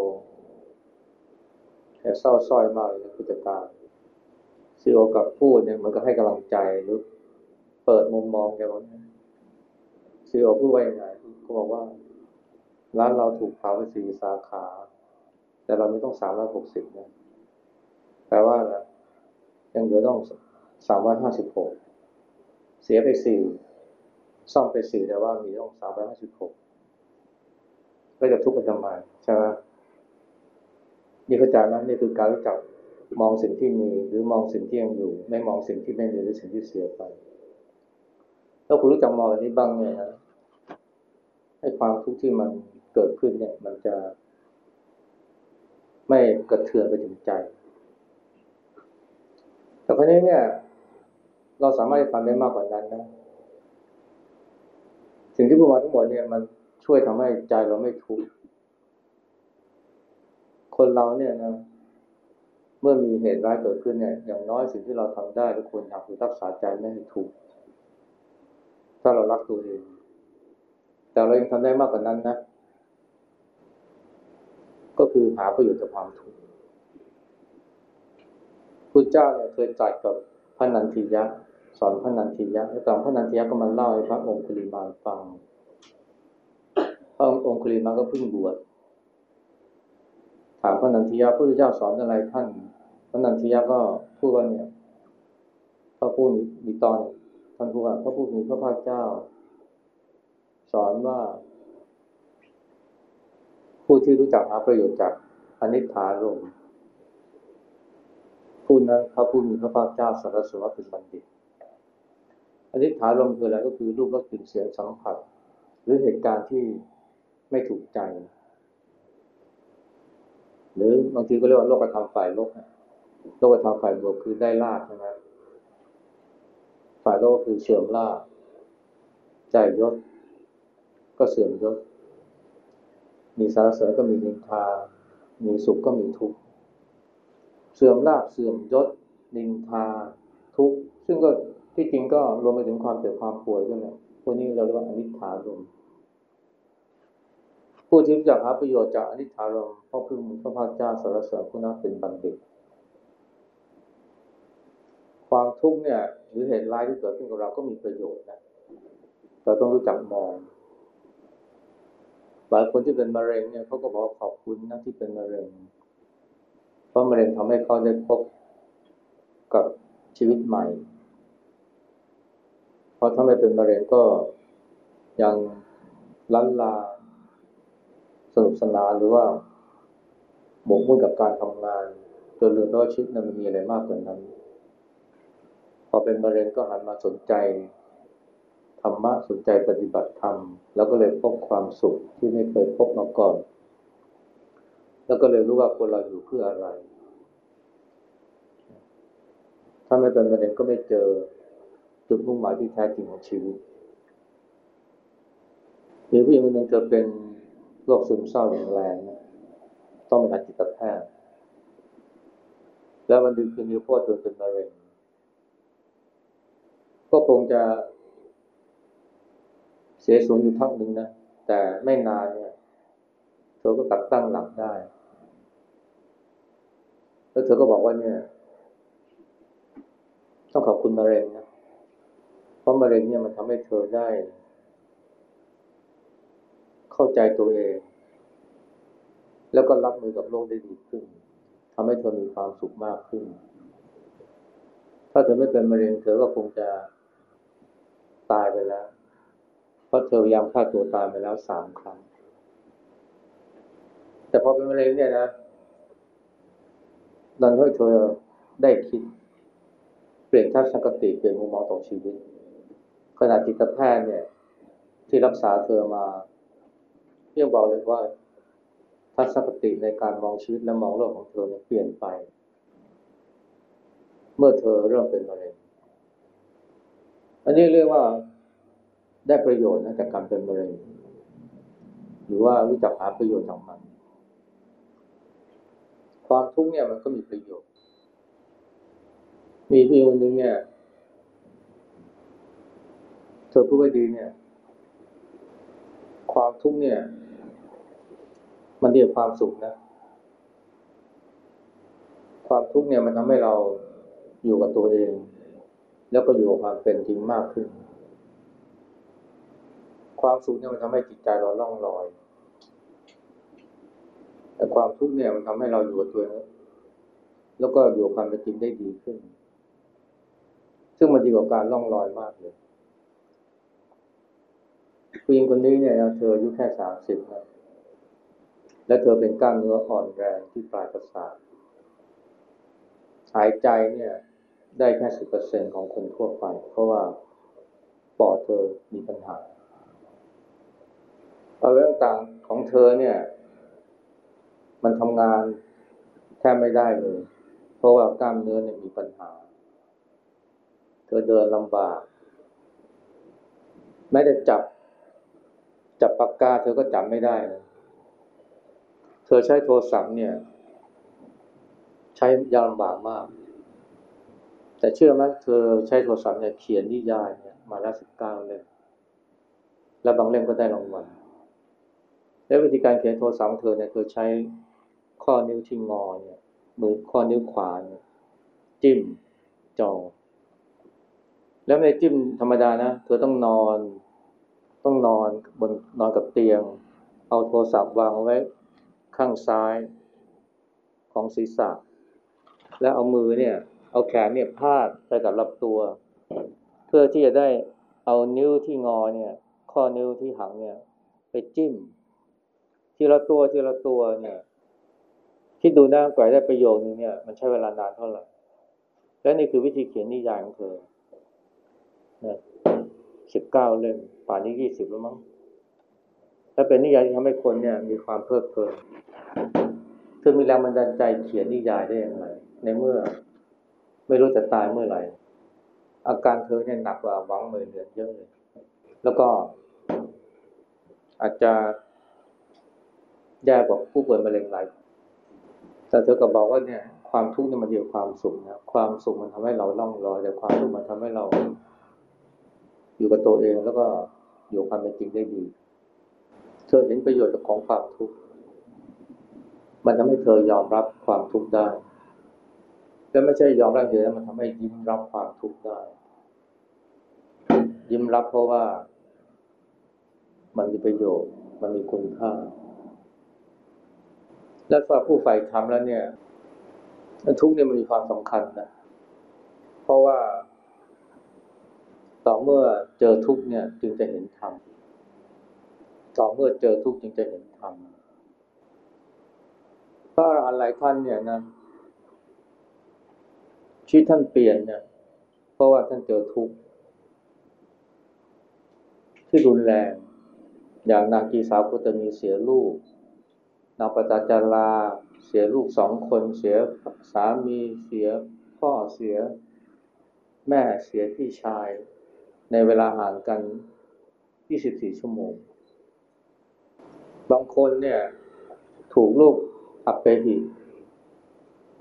แต่เศร้าส้อยมากเลยนะผู้จัดการซีโอกับพูดเนี่ยมือนกับให้กำลังใจหรือเปิดมุมมองแกว่าซีโอพูดว่ายังไง เขาบอกว่า ร้านเราถูกเผาไปสี่สาขา แต่เราไม่ต้องสามร้อยหกสิบนะแปลว่าอะไรยังเหลือต้องสามร้อยห้าสิบหกเสียไปสี่ซ่อมไปสี่แต่ว่ามีต้องสามร้อยห้าสิบหกก็จะทุกข์ไปทำไมใช่ไหมนี่เข้าใจไหมนี่คือการรู้จักมองสิ่งที่มีหรือมองสิ่งที่ยังอยู่ ไม่มองสิ่งที่ไม่มีหรือสิ่งที่เสียไป ถ้าคุณรู้จักมองแบบนี้บ้างเนี่ยนะ ให้ความทุกข์ที่มันเกิดขึ้นเนี่ย มันจะ ไม่กระเทือนไปถึงใจ แต่ครั้นี้เนี่ย เราสามารถจะทำได้มากกว่านั้นนะ สิ่งที่พูดมาทั้งหมดเนี่ย มันช่วยทำให้ใจเราไม่ทุกข์ คนเราเนี่ยนะเมื่อมีเหตุร้ายเกิดขึ้นเนี่ยอย่างน้อยสิ่งที่เราทำได้ทุกคนทำคือรักษาใจไม่ให้ทุกข์ถ้าเรารักตัวเอง แต่เรายังทำได้มากกว่านั้นนะ ก็คือหาประโยชน์จากความทุกข์พุทธเจ้าเนี่ยเคยตรัสกับพระนันทิยะ สอนพระนันทิยะแล้วตอนพระนันทิยะก็มาเล่าให้พระองคุลิมาฟังพระองคุลิมาก็เพิ่งบวชถามพระนันทิยะพระพุทธเจ้าสอนอะไรท่าน พระนันทิยะก็พูดว่าเนี่ยพระพูดมีตอนท่านพูดว่าพระผู้มีพระภาคเจ้า สอนว่า ผู้ที่รู้จักหาประโยชน์จากอนิจฐารมผู้นั้นพระผู้มีพระภาคเจ้าสรรเสริญว่าเป็นบัณฑิตอนิจฐารมคืออะไรก็คือรูปรสกลิ่นเสียงสัมผัส หรือเหตุการณ์ที่ไม่ถูกใจ หรือบางทีก็เรียกว่าโลกธรรมฝ่ายลบโลกธรรมฝ่ายบวกคือได้ลาภใช่ไหมฝ่ายโลกคือเสื่อมลาภใจยศ ก็เสื่อมยศมีสารเสริญก็มีนินทา มีสุขก็มีทุกข์ เสื่อมลาภเสื่อมยศ นินทา ทุกข์ ซึ่งก็ที่จริงก็รวมไปถึงความเจ็บความป่วยด้วยนะพวกนี้เราเรียกว่าอนิจฐารมณ์ผู้ที่รู้จักหาประโยชน์จากอนิจฐารมณ์เพราะพึ่งพระพาเจ้าสารเสริญผู้นั้นเป็นบัณฑิต ความทุกข์เนี่ยหรือเหตุร้ายที่เกิดขึ้นกับเราก็มีประโยชน์นะ เราต้องรู้จักมอง หลายคนที่เป็นมะเร็งเนี่ยเขาก็บอกขอบคุณนะที่เป็นมะเร็ง เพราะมะเร็งทำให้เขาได้พบกับชีวิตใหม่ เพราะถ้าไม่เป็นมะเร็งก็ยังล้านลาสนุกสนานหรือว่าหมกมุ่นกับการทำงานจนลืมว่าชีวิตนั้นมันมีอะไรมากกว่านั้น พอเป็นมะเร็งก็หันมาสนใจ ธรรมะสนใจปฏิบัติธรรม แล้วก็เลยพบความสุขที่ไม่เคยพบมาก่อน แล้วก็เลยรู้ว่าคนเราอยู่เพื่ออะไร ถ้าไม่เป็นมะเร็งก็ไม่เจอจุดมุ่งหมายที่แท้จริงของชีวิตมีผู้หญิงคนหนึ่งเธอเป็นโรคซึมเศร้าอย่างแรงนะต้องไปหาจิตแพทย์ แล้ววันดีคืนนี้พ่อเธอเป็นมะเร็ง ก็คงจะ เสียสูญอยู่พักหนึ่งนะ แต่ไม่นานเนี่ย เธอก็กลับตั้งหลักได้ แล้วเธอก็บอกว่าเนี่ย ต้องขอบคุณมะเร็งนะ เพราะมะเร็งเนี่ยมันทำให้เธอได้ เข้าใจตัวเอง แล้วก็รับมือกับโลกได้ดีขึ้นทำให้เธอมีความสุขมากขึ้น ถ้าเธอไม่เป็นมะเร็งเธอก็คงจะตายไปแล้ว ราะเธอพยายามฆ่าตัวตายไปแล้วสามครั้ง แต่พอเป็นมะเร็งเนี่ยนะดันให้เธอได้คิด เปลี่ยนทัศนคติเปลี่ยนมุมมองต่อชีวิต ขณะจิตแพทย์เนี่ย ที่รักษาเธอมาเรียกบอกเลยว่าทัศนคติในการมองชีวิตและมองโลกของเธอเนี่ยเปลี่ยนไป เมื่อเธอเริ่มเป็นมะเร็งอันนี้เรียกว่า ได้ประโยชน์นะจากการเป็นมะเร็งหรือว่ารู้จักหาประโยชน์จากมัน ความทุกข์เนี่ยมันก็มีประโยชน์ มีพี่คนหนึ่งเนี่ยเธอพูดไว้ดีเนี่ย ความทุกข์เนี่ย มันเรียกความสุขนะ ความทุกข์เนี่ยมันทำให้เราอยู่กับตัวเอง แล้วก็อยู่กับความเป็นจริงมากขึ้น ความสุขเนี่ยมันทำให้จิตใจเราล่องลอย แต่ความทุกข์เนี่ยมันทำให้เราอยู่กับตัวแล้วก็อยู่กับความเป็นจริงได้ดีขึ้น ซึ่งมันดีกว่าการล่องลอยมากเลยผู้หญิงคนนี้เนี่ยเธออายุแค่สามสิบนะและเธอเป็นกล้ามเนื้ออ่อนแรงที่ปลายประสาทหายใจเนี่ยได้แค่สิบเปอร์เซ็นของคนทั่วไป เพราะว่าปอดเธอมีปัญหา เอาเรื่องต่างของเธอเนี่ย มันทำงานแทบไม่ได้เลย เพราะว่ากล้ามเนื้อเนี่ยมีปัญหา เธอเดินลำบากแม้แต่จับ จับปากกาเธอก็จับไม่ได้นะเธอใช้โทรศัพท์เนี่ย ใช้ยากลำบากมากแต่เชื่อไหมเธอใช้โทรศัพท์เนี่ยเขียนนิยายเนี่ยมาแล้วสิบเก้าเล่มแล้วบางเล่มก็ได้รางวัล แล้ววิธีการเขียนโทรศัพท์ของเธอเนี่ยเธอใช้ข้อนิ้วที่งอเนี่ยมือข้อนิ้วขวาเนี่ยจิ้มจอ แล้วไม่จิ้มธรรมดานะ เธอต้องนอน ต้องนอนบนนอนกับเตียง เอาโทรศัพท์วางไว้ข้างซ้ายของศีรษะ แล้วเอามือเนี่ย เอาแขนเนี่ยพาดไปกับลำตัว เพื่อที่จะได้เอานิ้วที่งอเนี่ย ข้อนิ้วที่หักเนี่ย ไปจิ้ม ทีละตัวทีละตัวเนี่ยคิดดูนะกว่าได้ประโยคนึงเนี่ย มันใช้เวลานานเท่าไหร่ และนี่คือวิธีเขียนนิยายของเธอนะสิบเก้าเล่มป่านนี้ยี่สิบแล้วมั้งถ้าเป็นนิยายที่ทำให้คนเนี่ย มีความเพลิดเพลินเธอมีแรงบันดาลใจเขียนนิยายได้อย่างไร ในเมื่อ ไม่รู้จะตายเมื่อไหร่ อาการเธอเนี่ยหนักกว่าหวังเหมือนเดือนเยอะเลย แล้วก็อาจจะ แย่กว่าผู้ป่วยมะเร็งหลายแต่เธอก็บอกว่าเนี่ยความทุกข์เนี่ยมันเดียวความสุขนะความสุขมันทำให้เราล่องลอยแต่ความทุกข์มันทำให้เรา อยู่กับตัวเองแล้วก็อยู่ความเป็นจริงได้ดี เธอเห็นประโยชน์ของความทุกข์มันทำให้เธอยอมรับความทุกข์ได้และไม่ใช่ยอมรับเฉยๆมันทำให้ยิ้มรับความทุกข์ได้ ยิ้มรับเพราะว่า มันมีประโยชน์ มันมีคุณค่า และสำหรับผู้ใฝ่ธรรมแล้วเนี่ยทุกเนี่ยมันมีความสำคัญนะ เพราะว่าต่อเมื่อเจอทุกเนี่ย จึงจะเห็นธรรมต่อเมื่อเจอทุกจึงจะเห็นธรรมพระอรหันต์หลายท่านเนี่ยนะชีวิตท่านเปลี่ยนเนี่ยเพราะว่าท่านเจอทุกข์ที่รุนแรง อย่างนางกีสาวกุตมีเสียลูก นางปตาจาราเสียลูกสองคนเสียสามีเสียพ่อเสีย แม่เสียพี่ชาย ในเวลาห่างกัน 24 ชั่วโมง บางคนเนี่ย ถูกลูกอับเปหิ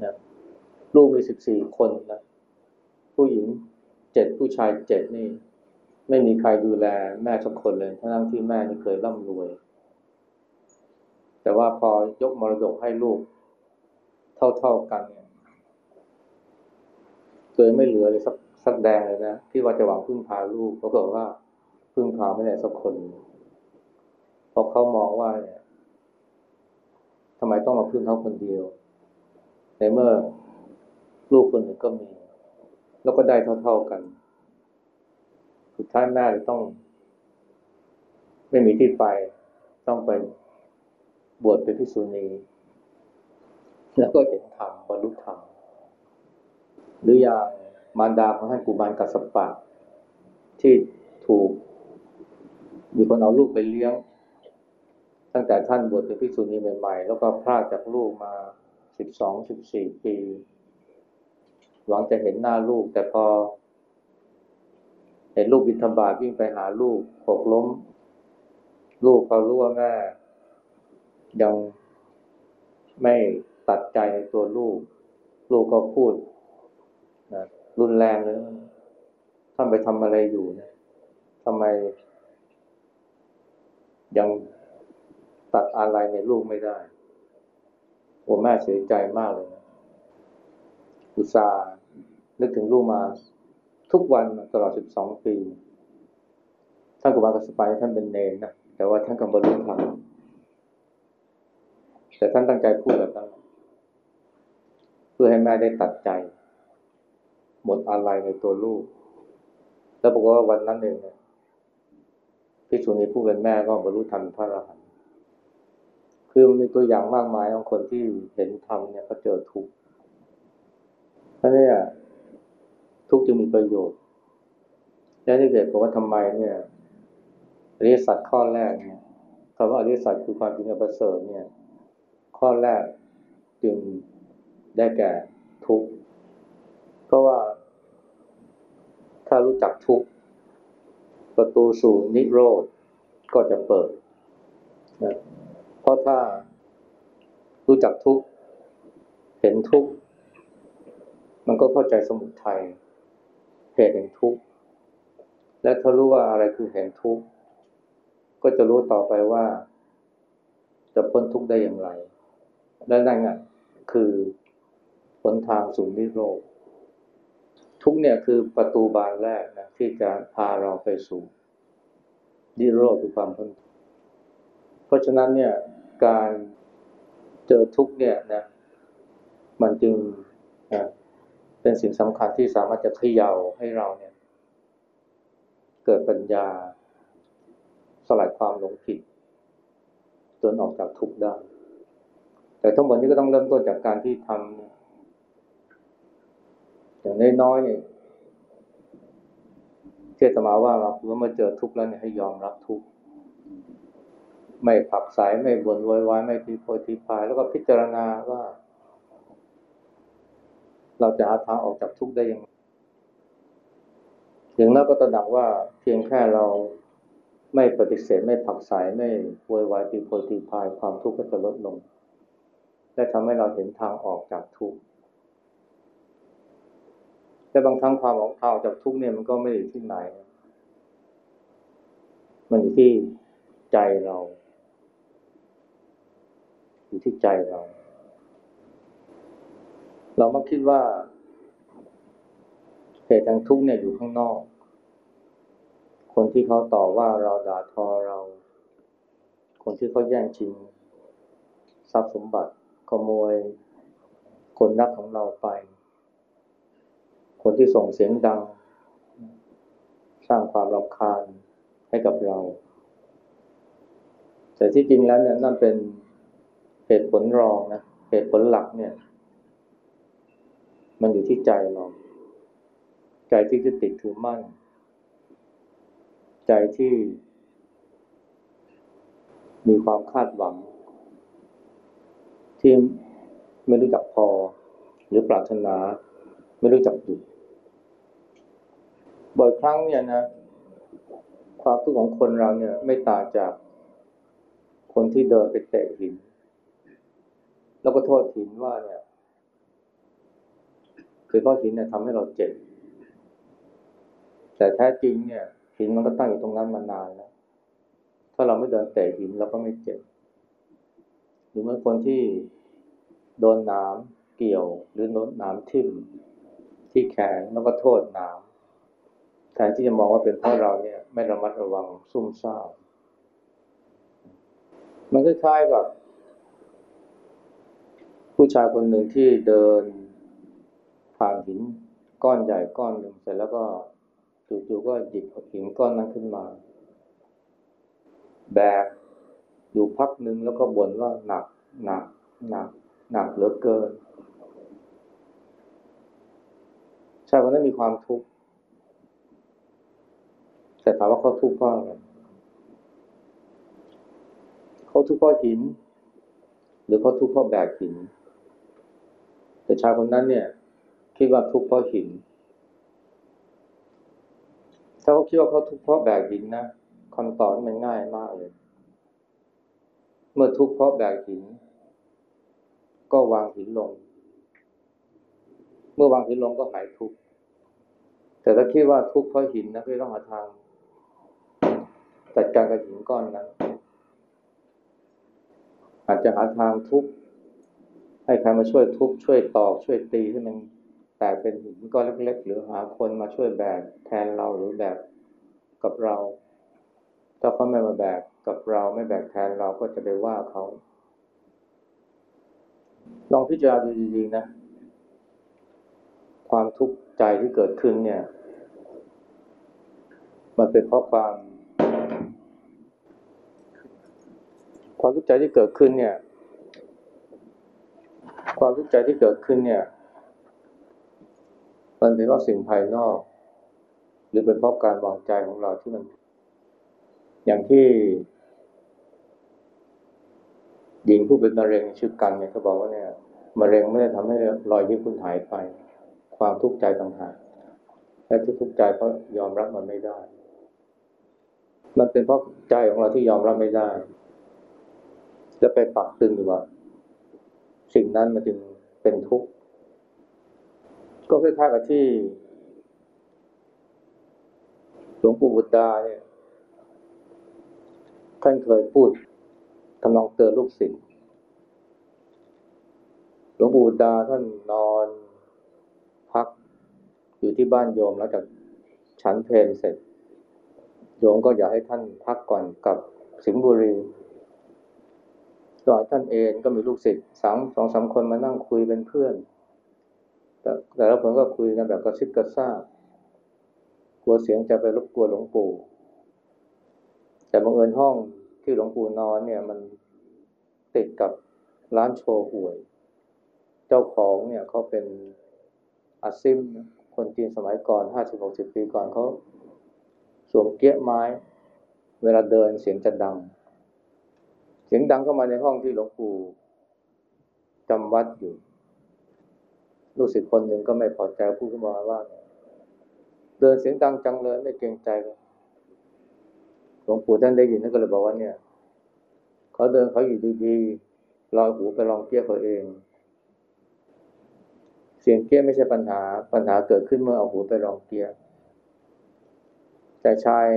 นะลูกมี 14 คนนะผู้หญิงเจ็ดผู้ชายเจ็ดนี่ ไม่มีใครดูแลแม่สักคนเลยทั้งที่แม่นี่เคยร่ำรวย แต่ว่าพอยกมรดกให้ลูกเท่าๆกันเนี่ยเกิดไม่เหลือเลยสักสักแดงเลยนะที่ว่าจะหวังพึ่งพาลูกเขาบอกว่าพึ่งพาไม่ได้สักคนเพราะเขามองว่าเนี่ยทำไมต้องมาพึ่งเขาคนเดียว ในเมื่อลูกคนหนึ่งก็มี แล้วก็ได้เท่า ๆกัน สุดท้ายแม่ต้อง ไม่มีที่ไป ต้องไป บวชเป็นภิกษุณี แล้วก็เห็นธรรมบรรลุธรรม หรืออย่างมารดาของท่านกุมารกัสปะ ที่ถูก มีคนเอาลูกไปเลี้ยง ตั้งแต่ท่านบวชเป็นภิกษุณีใหม่ๆ แล้วก็พลาดจากลูกมาสิบสองสิบสี่ปี หวังจะเห็นหน้าลูก แต่พอ เห็นลูกบิณฑบาตวิ่งไปหาลูกหกล้ม ลูกพอรู้ว่าแม่ ยังไม่ตัดใจในตัวลูก ลูกก็พูดนะรุนแรงเลยท่านไปทำอะไรอยู่นะทำไม ยังตัดอะไรในลูกไม่ได้โอ้แม่เสียใจมากเลยนะอุตส่าห์นึกถึงลูกมา ทุกวันตลอดสิบสองปี ท่านกุมารกัสปายท่านเป็นเนรนะ แต่ว่าท่านกำบรรลุธรรม แต่ท่านตั้งใจพูดแบบนั้นเพื่อให้แม่ได้ตัดใจ หมดอะไรในตัวลูก แล้วบอกว่าวันนั้นเองเนี่ยพิสุนีผู้เป็นแม่ก็บรรลุธรรมพระอรหันต์คือมันมีตัวอย่างมากมายของคนที่เห็นธรรมเนี่ยเขาเจอทุกข์เพราะเนี่ยทุกข์จึงมีประโยชน์ และที่เกิดบอกว่าทำไมเนี่ยอริยสัจข้อแรกเนี่ยคำว่าอริยสัจคือความจริงอันประเสริฐเนี่ย ข้อแรกจึงได้แก่ทุกข์ เพราะว่า ถ้ารู้จักทุกข์ ประตูสู่นิโรธก็จะเปิดนะเพราะถ้ารู้จักทุกข์ เห็นทุกข์ มันก็เข้าใจสมุทัยเหตุแห่งทุกข์ และถ้ารู้ว่าอะไรคือเห็นทุกข์ ก็จะรู้ต่อไปว่า จะพ้นทุกข์ได้อย่างไร และนั่นอะคือหนทางสู่นิโรธทุกเนี่ยคือประตูบานแรกนะที่จะพาเราไปสู่นิโรธคือความพ้นเพราะฉะนั้นเนี่ยการเจอทุกเนี่ยนะมันจึงนะเป็นสิ่งสำคัญที่สามารถจะเขย่าให้เราเนี่ย เกิดปัญญาสลายความหลงผิดจนออกจากทุกข์ได้ แต่ทั้งหมดนี้ก็ต้องเริ่มต้นจากการที่ทำอย่างน้อยๆเนี่ยเทศมาว่ามาคือว่าเมื่อเจอทุกข์แล้วเนี่ยให้ยอมรับทุกข์ไม่ผักสายไม่บนวอยวายไม่ทีโพทีพาย แล้วก็พิจารณาว่า เราจะหาทางออกจากทุกข์ได้ยังไงอย่างนั้นก็ตระหนักว่าเพียงแค่เราไม่ปฏิเสธไม่ผักสายไม่วอยวายตีโพตีพายความทุกข์ก็จะลดลง และทำให้เราเห็นทางออกจากทุกข์แต่บางครั้งความออกทางออกจากทุกข์เนี่ยมันก็ไม่ได้อยู่ที่ไหน มันอยู่ที่ใจเรา อยู่ที่ใจเรา เรามักคิดว่าเหตุแห่งทุกข์เนี่ยอยู่ข้างนอก คนที่เขาต่อว่าเราด่าทอเรา คนที่เขาแย่งชิงทรัพย์สมบัติ ขโมยคนรักของเราไป คนที่ส่งเสียงดัง สร้างความรำคาญให้กับเรา แต่ที่จริงแล้วเนี่ยนั่นเป็นเหตุผลรองนะเหตุผลหลักเนี่ย มันอยู่ที่ใจเราใจที่ยึดติดถือมั่น ใจที่มีความคาดหวัง ที่ไม่รู้จักพอ หรือปรารถนา ไม่รู้จักหยุดบ่อยครั้งเนี่ยนะ ความทุกข์ของคนเราเนี่ย ไม่ต่างจากคนที่เดินไปเตะหิน แล้วก็โทษหินว่าเนี่ยคือเพราะหินเนี่ยทำให้เราเจ็บ แต่แท้จริงเนี่ย หินมันก็ตั้งอยู่ตรงนั้นมานานแล้ว ถ้าเราไม่เดินเตะหินเราก็ไม่เจ็บ หรือเมื่อคนที่ โดนน้ำเกี่ยวหรือโดนน้ำทิ่มที่แขนแล้วก็โทษน้ำแทนที่จะมองว่าเป็นเพราะเราเนี่ย ไม่ระมัดระวังซุ่มซ่ามมันคล้ายๆกับ ผู้ชายคนหนึ่งที่เดินผ่านหินก้อนใหญ่ก้อนหนึ่งเสร็จแล้วก็จู่ๆก็หยิบหินก้อนนั้นขึ้นมา แบกอยู่พักหนึ่งแล้วก็บ่นว่าหนักหนักหนัก หนักเหลือเกินชายคนนั้นมีความทุกข์แต่ถามว่าเขาทุกข์เพราะอะไรเขาทุกข์เพราะหิน หรือเขาทุกข์เพราะแบกหิน แต่ชายคนนั้นเนี่ย คิดว่าทุกข์เพราะหิน ถ้าเขาคิดว่าเขาทุกข์เพราะแบกหินนะคำตอบนี่มันง่ายมากเลย เมื่อทุกข์เพราะแบกหิน ก็วางหินลง เมื่อวางหินลงก็หายทุกข์แต่ถ้าคิดว่าทุกข์เพราะหินนะก็ต้องหาทาง จัดการกับหินก้อนนั้น อาจจะหาทางทุบให้ใครมาช่วยทุบช่วยตอกช่วยตีให้มันแตกเป็นหินก้อนเล็กๆหรือหาคนมาช่วยแบกแทนเราหรือแบกกับเรา ถ้าเขาไม่มาแบกกับเราไม่แบกแทนเราก็จะไปว่าเขา ลองพิจารณาดูดีๆนะ ความทุกข์ใจที่เกิดขึ้นเนี่ย มันเป็นเพราะความ ความทุกข์ใจที่เกิดขึ้นเนี่ย ความทุกข์ใจที่เกิดขึ้นเนี่ย มันเป็นเพราะสิ่งภายนอก หรือเป็นเพราะการวางใจของเราที่มัน อย่างที่ หญิงผู้เป็นมะเร็งชื่อกันเนี่ยเขาบอกว่าเนี่ยมะเร็งไม่ได้ทำให้รอยยิ้มคุณหายไป ความทุกข์ใจต่างหากและที่ทุกข์ใจเพราะยอมรับมันไม่ได้ มันเป็นเพราะใจของเราที่ยอมรับไม่ได้ จะไปปักตึงอยู่ว่า สิ่งนั้นมันจึงเป็นทุกข์ก็คล้ายๆกับที่หลวงปู่บุตรดาเนี่ยท่านเคยพูด ทำนองเตือนลูกศิษย์หลวงปู่บุดาท่านนอนพักอยู่ที่บ้านโยมแล้วจากฉันเพลนเสร็จ โยมก็อยากให้ท่านพักก่อนกับสิงห์บุรีก่อนท่านเองก็มีลูกศิษย์สามสองสามคนมานั่งคุยเป็นเพื่อน แต่แต่ละคนก็คุยกันแบบกระซิบกระซาบกลัวเสียงจะไปรบกวนหลวงปู่ แต่บังเอิญห้อง ที่หลวงปู่นอนเนี่ยมันติดกับร้านโชว์หวย เจ้าของเนี่ยเขาเป็นอาซิม คนจีนสมัยก่อนห้าสิบหกสิบปีก่อนเขาสวมเกี้ยไม้ เวลาเดินเสียงจะดัง เสียงดังเข้ามาในห้องที่หลวงปู่จำวัดอยู่ ลูกศิษย์คนหนึ่งก็ไม่พอใจพูดขึ้นมาว่า เดินเสียงดังจังเลยไม่เกรงใจเลย วงปู่ท่านได้ยินท่านก็เลยบอกว่าเนี่ยเขาเดินเขาอยู่ดีๆลอยหูไปลองเกี้ยเขาเอง เสียงเกี้ยไม่ใช่ปัญหา ปัญหาเกิดขึ้นเมื่อเอาหูไปลองเกี้ยแต่ชาย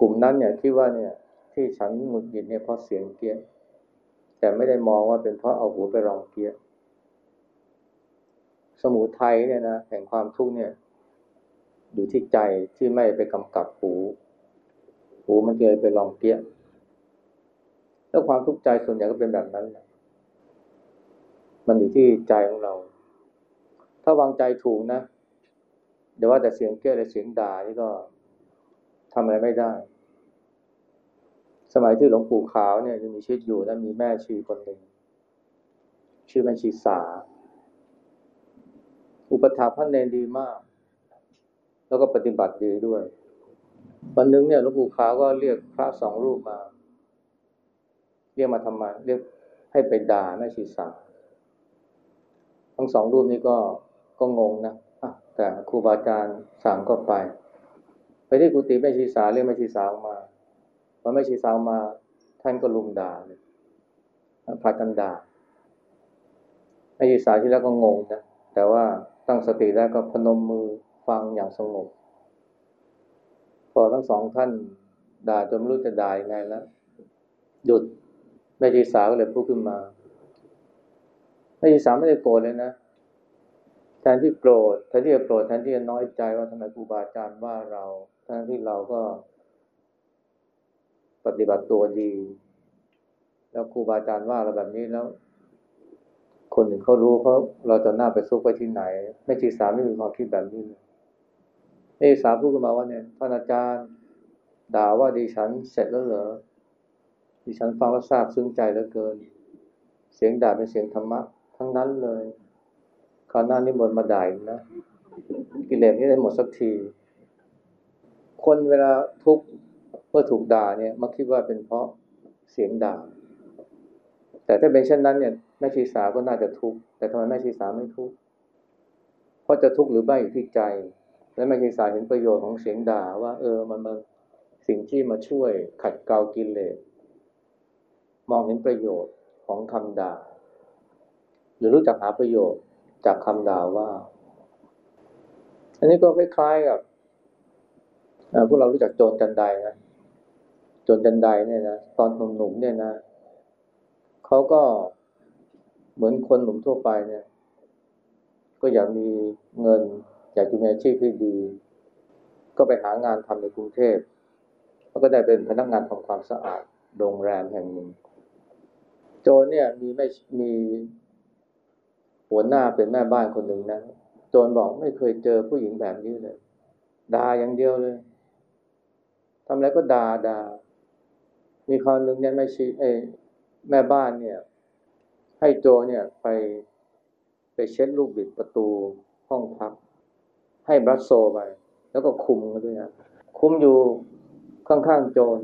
กลุ่มนั้นเนี่ยคิดว่าเนี่ย ที่ฉันหงุดหงิดเนี่ยเพราะเสียงเกี้ยแต่ไม่ได้มองว่าเป็นเพราะเอาหูไปลองเกี้ยสมุทัยเนี่ยนะแห่งความทุกข์เนี่ย อยู่ที่ใจที่ไม่ไปกำกับหู หูมันเลยไปลองเกี้ยแล้วความทุกข์ใจส่วนใหญ่ก็เป็นแบบนั้นนะมันอยู่ที่ใจของเรา ถ้าวางใจถูกนะเดี๋ยวว่าแต่เสียงเกี้ยหรือเสียงด่านี่ก็ทำอะไรไม่ได้ สมัยที่หลวงปู่ขาวเนี่ยยังมีชีวิตอยู่แล้วมีแม่ชีคนหนึ่งชื่อแม่ชีสา อุปถาพระเนรดีมาก แล้วก็ปฏิบัติดีด้วย วันหนึ่งเนี่ยหลวงปู่ขาวก็เรียกพระสองรูปมา เรียกมาทำไมเรียกให้ไปด่าแม่ชีสาทั้งสองรูปนี้ก็ก็งงนะะแต่ครูบาอาจารย์สั่งก็ไป ไปที่กุฏิแม่ชีสาเรียกแม่ชีสาออกมาพอแม่ชีสาออกมา ท่านก็ลุมด่าเลยพากันด่าแม่ชีสาที่แล้วก็งงนะแต่ว่าตั้งสติแล้วก็พนมมือฟังอย่างสงบ พอทั้งสองท่านด่าจนไม่รู้จะด่ายังไงแล้วหยุดแม่ชีสาก็เลยพูดขึ้นมาแม่ชีสาไม่ได้โกรธเลยนะแทนที่โกรธแทนที่จะโกรธแทนที่จะน้อยใจว่าทำไมครูบาอาจารย์ว่าเราแทนที่เราก็ ปฏิบัติตัวดี แล้วครูบาอาจารย์ว่าเราแบบนี้แล้ว คนอื่นเขารู้เขาเราจะหน้าไปซุกไปที่ไหนแม่ชีสาไม่มีความคิดแบบนี้เลย แม่ชีสาพูดขึ้นมาว่าเนี่ยท่านอาจารย์ด่าว่าดิฉันเสร็จแล้วเหรอดิฉันฟังแล้วซาบซึ้งใจเหลือเกิน เสียงด่าเป็นเสียงธรรมะ ทั้งนั้นเลยคราวหน้านิมนต์มาด่าอีกนะ กิเลสนี่ได้หมดสักที คนเวลาทุกข์เมื่อถูกด่าเนี่ยมักคิดว่าเป็นเพราะเสียงด่า แต่ถ้าเป็นเช่นนั้นเนี่ยแม่ชีสาก็น่าจะทุกข์แต่ทำไมแม่ชีสาไม่ทุกข์เพราะจะทุกข์หรือไม่อยู่ที่ใจ และแม่ชีสาเห็นประโยชน์ของเสียงด่าว่า เออมันมันสิ่งที่มาช่วยขัดเกลากิเลสมองเห็นประโยชน์ของคำด่า หรือรู้จักหาประโยชน์จากคำด่าว่า อันนี้ก็คล้ายๆกับพวกเรารู้จักโจรจันไดนะโจรจันไดเนี่ยนะตอนหนุ่มๆเนี่ยนะเขาก็เหมือนคนหนุ่มทั่วไปเนี่ย ก็อยากมีเงิน อยากจะมีอาชีพที่ดี ก็ไปหางานทำในกรุงเทพแล้วก็ได้เป็นพนักงานทำความสะอาดโรงแรมแห่งหนึ่ง โจรเนี่ยมีไม่มีหัวหน้าเป็นแม่บ้านคนหนึ่งนะโจรบอกไม่เคยเจอผู้หญิงแบบนี้เลยด่าอย่างเดียวเลยทำอะไรก็ด่าด่ามีคราวหนึ่งเนี่ยแม่ชีเอแม่บ้านเนี่ย ให้โจเนี่ยไปไปเช็ดลูกบิดประตูห้องพัก ให้บรัสโซไป แล้วก็คุมกันด้วยนะคุมอยู่ข้างๆโจร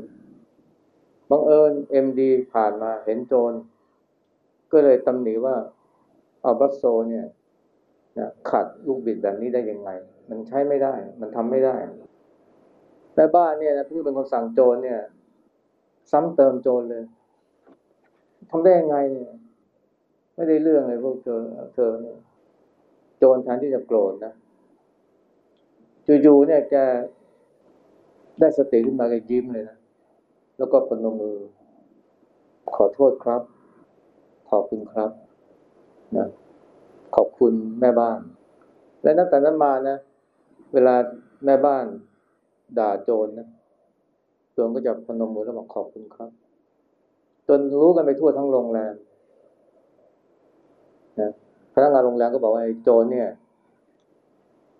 บังเอิญเอ็มดีผ่านมาเห็นโจร ก็เลยตำหนิว่าเอาบรัสโซเนี่ยนะขัดลูกบิดแบบนี้ได้ยังไง มันใช้ไม่ได้ มันทำไม่ได้แม่บ้านเนี่ยนะที่เป็นคนสั่งโจรเนี่ย ซ้ำเติมโจรเลยทำได้ยังไงเนี่ย ไม่ได้เรื่องเลยพวกเธอเธอเนี่ยโจรแทนที่จะโกรธนะ อยู่ๆเนี่ยแกได้สติขึ้นมาแกยิ้มเลยนะ แล้วก็พนมมือ ขอโทษครับ ขอบคุณครับนะขอบคุณแม่บ้าน และตั้งแต่นั้นมานะ เวลาแม่บ้านด่าโจรนะโจรก็จะพนมมือแล้วบอกขอบคุณครับ จนรู้กันไปทั่วทั้งโรงแรมนะพนักงานโรงแรมก็บอกว่าไอ้โจรเนี่ย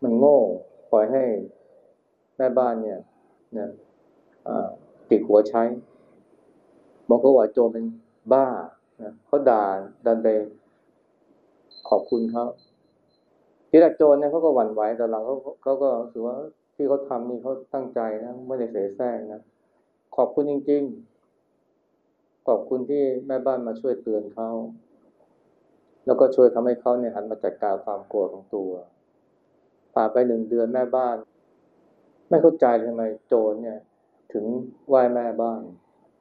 มันโง่ ปล่อยให้แม่บ้านเนี่ยนะติดหัวใช้บางคนว่าโจรเป็นบ้านะเขาด่าดันไปขอบคุณเขาที่แรกโจรเนี่ยเขาก็หวั่นไหวแต่หลังเขาเขาก็รู้สึกว่าที่เขาทำนี่เขาตั้งใจนะไม่ได้เสแสร้งนะขอบคุณจริง ๆ ขอบคุณที่แม่บ้านมาช่วยเตือนเขาแล้วก็ช่วยทำให้เขาเนี่ยหันมาจัดการความโกรธของตัว ผ่านไปหนึ่งเดือนแม่บ้าน ไม่เข้าใจทำไมโจรเนี่ย ถึงไหว้แม่บ้าน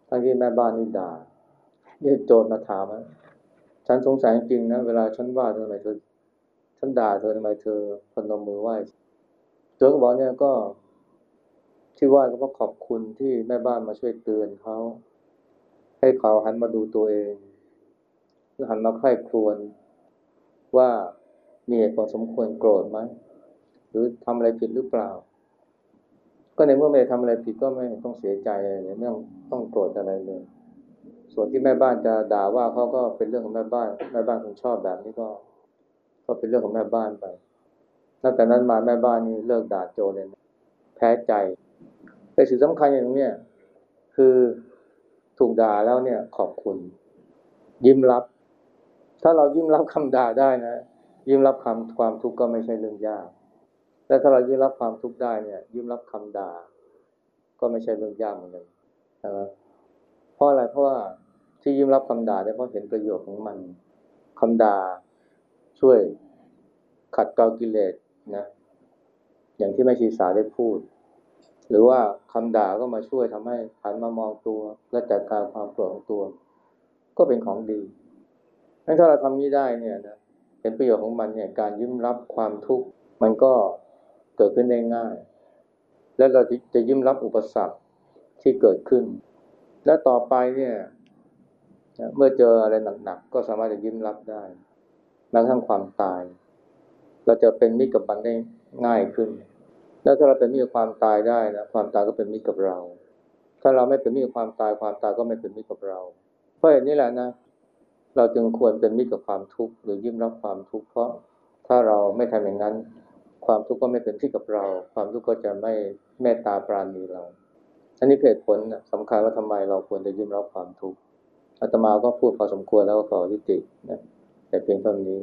ทั้งที่แม่บ้านนี่ด่าเนี่ยโจรมาถามว่าฉันสงสัยจริงนะเวลาฉันว่าเธอทำไมเธอฉันด่าเธอทำไมเธอพนมมือไหว้โจรก็บอกเนี่ยก็ที่ไหว้ก็เพราะขอบคุณที่แม่บ้านมาช่วยเตือนเขาให้เขาหันมาดูตัวเองหันมาใคร่ครวญว่ามีเหตุผลสมควรโกรธไหม หรือทำอะไรผิดหรือเปล่า ก็ในเมื่อไม่ได้ทำอะไรผิดก็ไม่ต้องเสียใจอะไรเลยไม่ต้องต้องโกรธอะไรเลย ส่วนที่แม่บ้านจะด่าว่าเขาก็เป็นเรื่องของแม่บ้าน แม่บ้านคงชอบแบบนี้ก็ ก็เป็นเรื่องของแม่บ้านไปตั้งแต่นั้นมาแม่บ้านนี่เลิกด่าโจรเลยนะแพ้ใจ แต่สิ่งสำคัญอย่างนี้ยคือถูกด่าแล้วเนี่ยขอบคุณ ยิ้มรับ ถ้าเรายิ้มรับคำด่าได้นะ ยิ้มรับคำความทุกข์ก็ไม่ใช่เรื่องยาก และถ้าเรายิ้มรับความทุกข์ได้เนี่ยยิ้มรับคำด่า ก็ไม่ใช่เรื่องยากเหมือนกันนะครับเพราะอะไรเพราะว่าที่ยิ้มรับคำด่าได้เพราะเห็นประโยชน์ของมันคำด่าช่วยขัดเกลากิเลสนะ อย่างที่แม่ชีสาได้พูด หรือว่าคำด่าก็มาช่วยทำให้หันมามองตัวและจัดการความโกรธของตัว ก็เป็นของดีงั้นถ้าเราทำนี้ได้เนี่ยนะเห็นประโยชน์ของมันเนี่ยการยิ้มรับความทุกข์มันก็ เกิดขึ้นได้ง่าย และเราจะยิ้มรับอุปสรรคที่เกิดขึ้น และต่อไปเนี่ยเมื่อเจออะไรหนักๆก็สามารถจะยิ้มรับได้แม้กระทั่งความตาย เราจะเป็นมิตรกับมันได้ง่ายขึ้น แล้วถ้าเราเป็นมิตรกับความตายได้นะความตายก็เป็นมิตรกับเรา ถ้าเราไม่เป็นมิตรกับความตายความตายก็ไม่เป็นมิตรกับเรา เพราะเหตุนี้แหละนะเราจึงควรเป็นมิตรกับความทุกข์หรือยิ้มรับความทุกข์เพราะถ้าเราไม่ทำอย่างนั้น ความทุกข์ก็ไม่เป็นที่กับเรา ความทุกข์ก็จะไม่เมตตาปราณีเรา อันนี้เหตุผลสำคัญว่าทำไมเราควรจะยิ้มรับความทุกข์อาตมาก็พูดพอสมควรแล้วก็ขอยุตินะแต่เพียงเท่านี้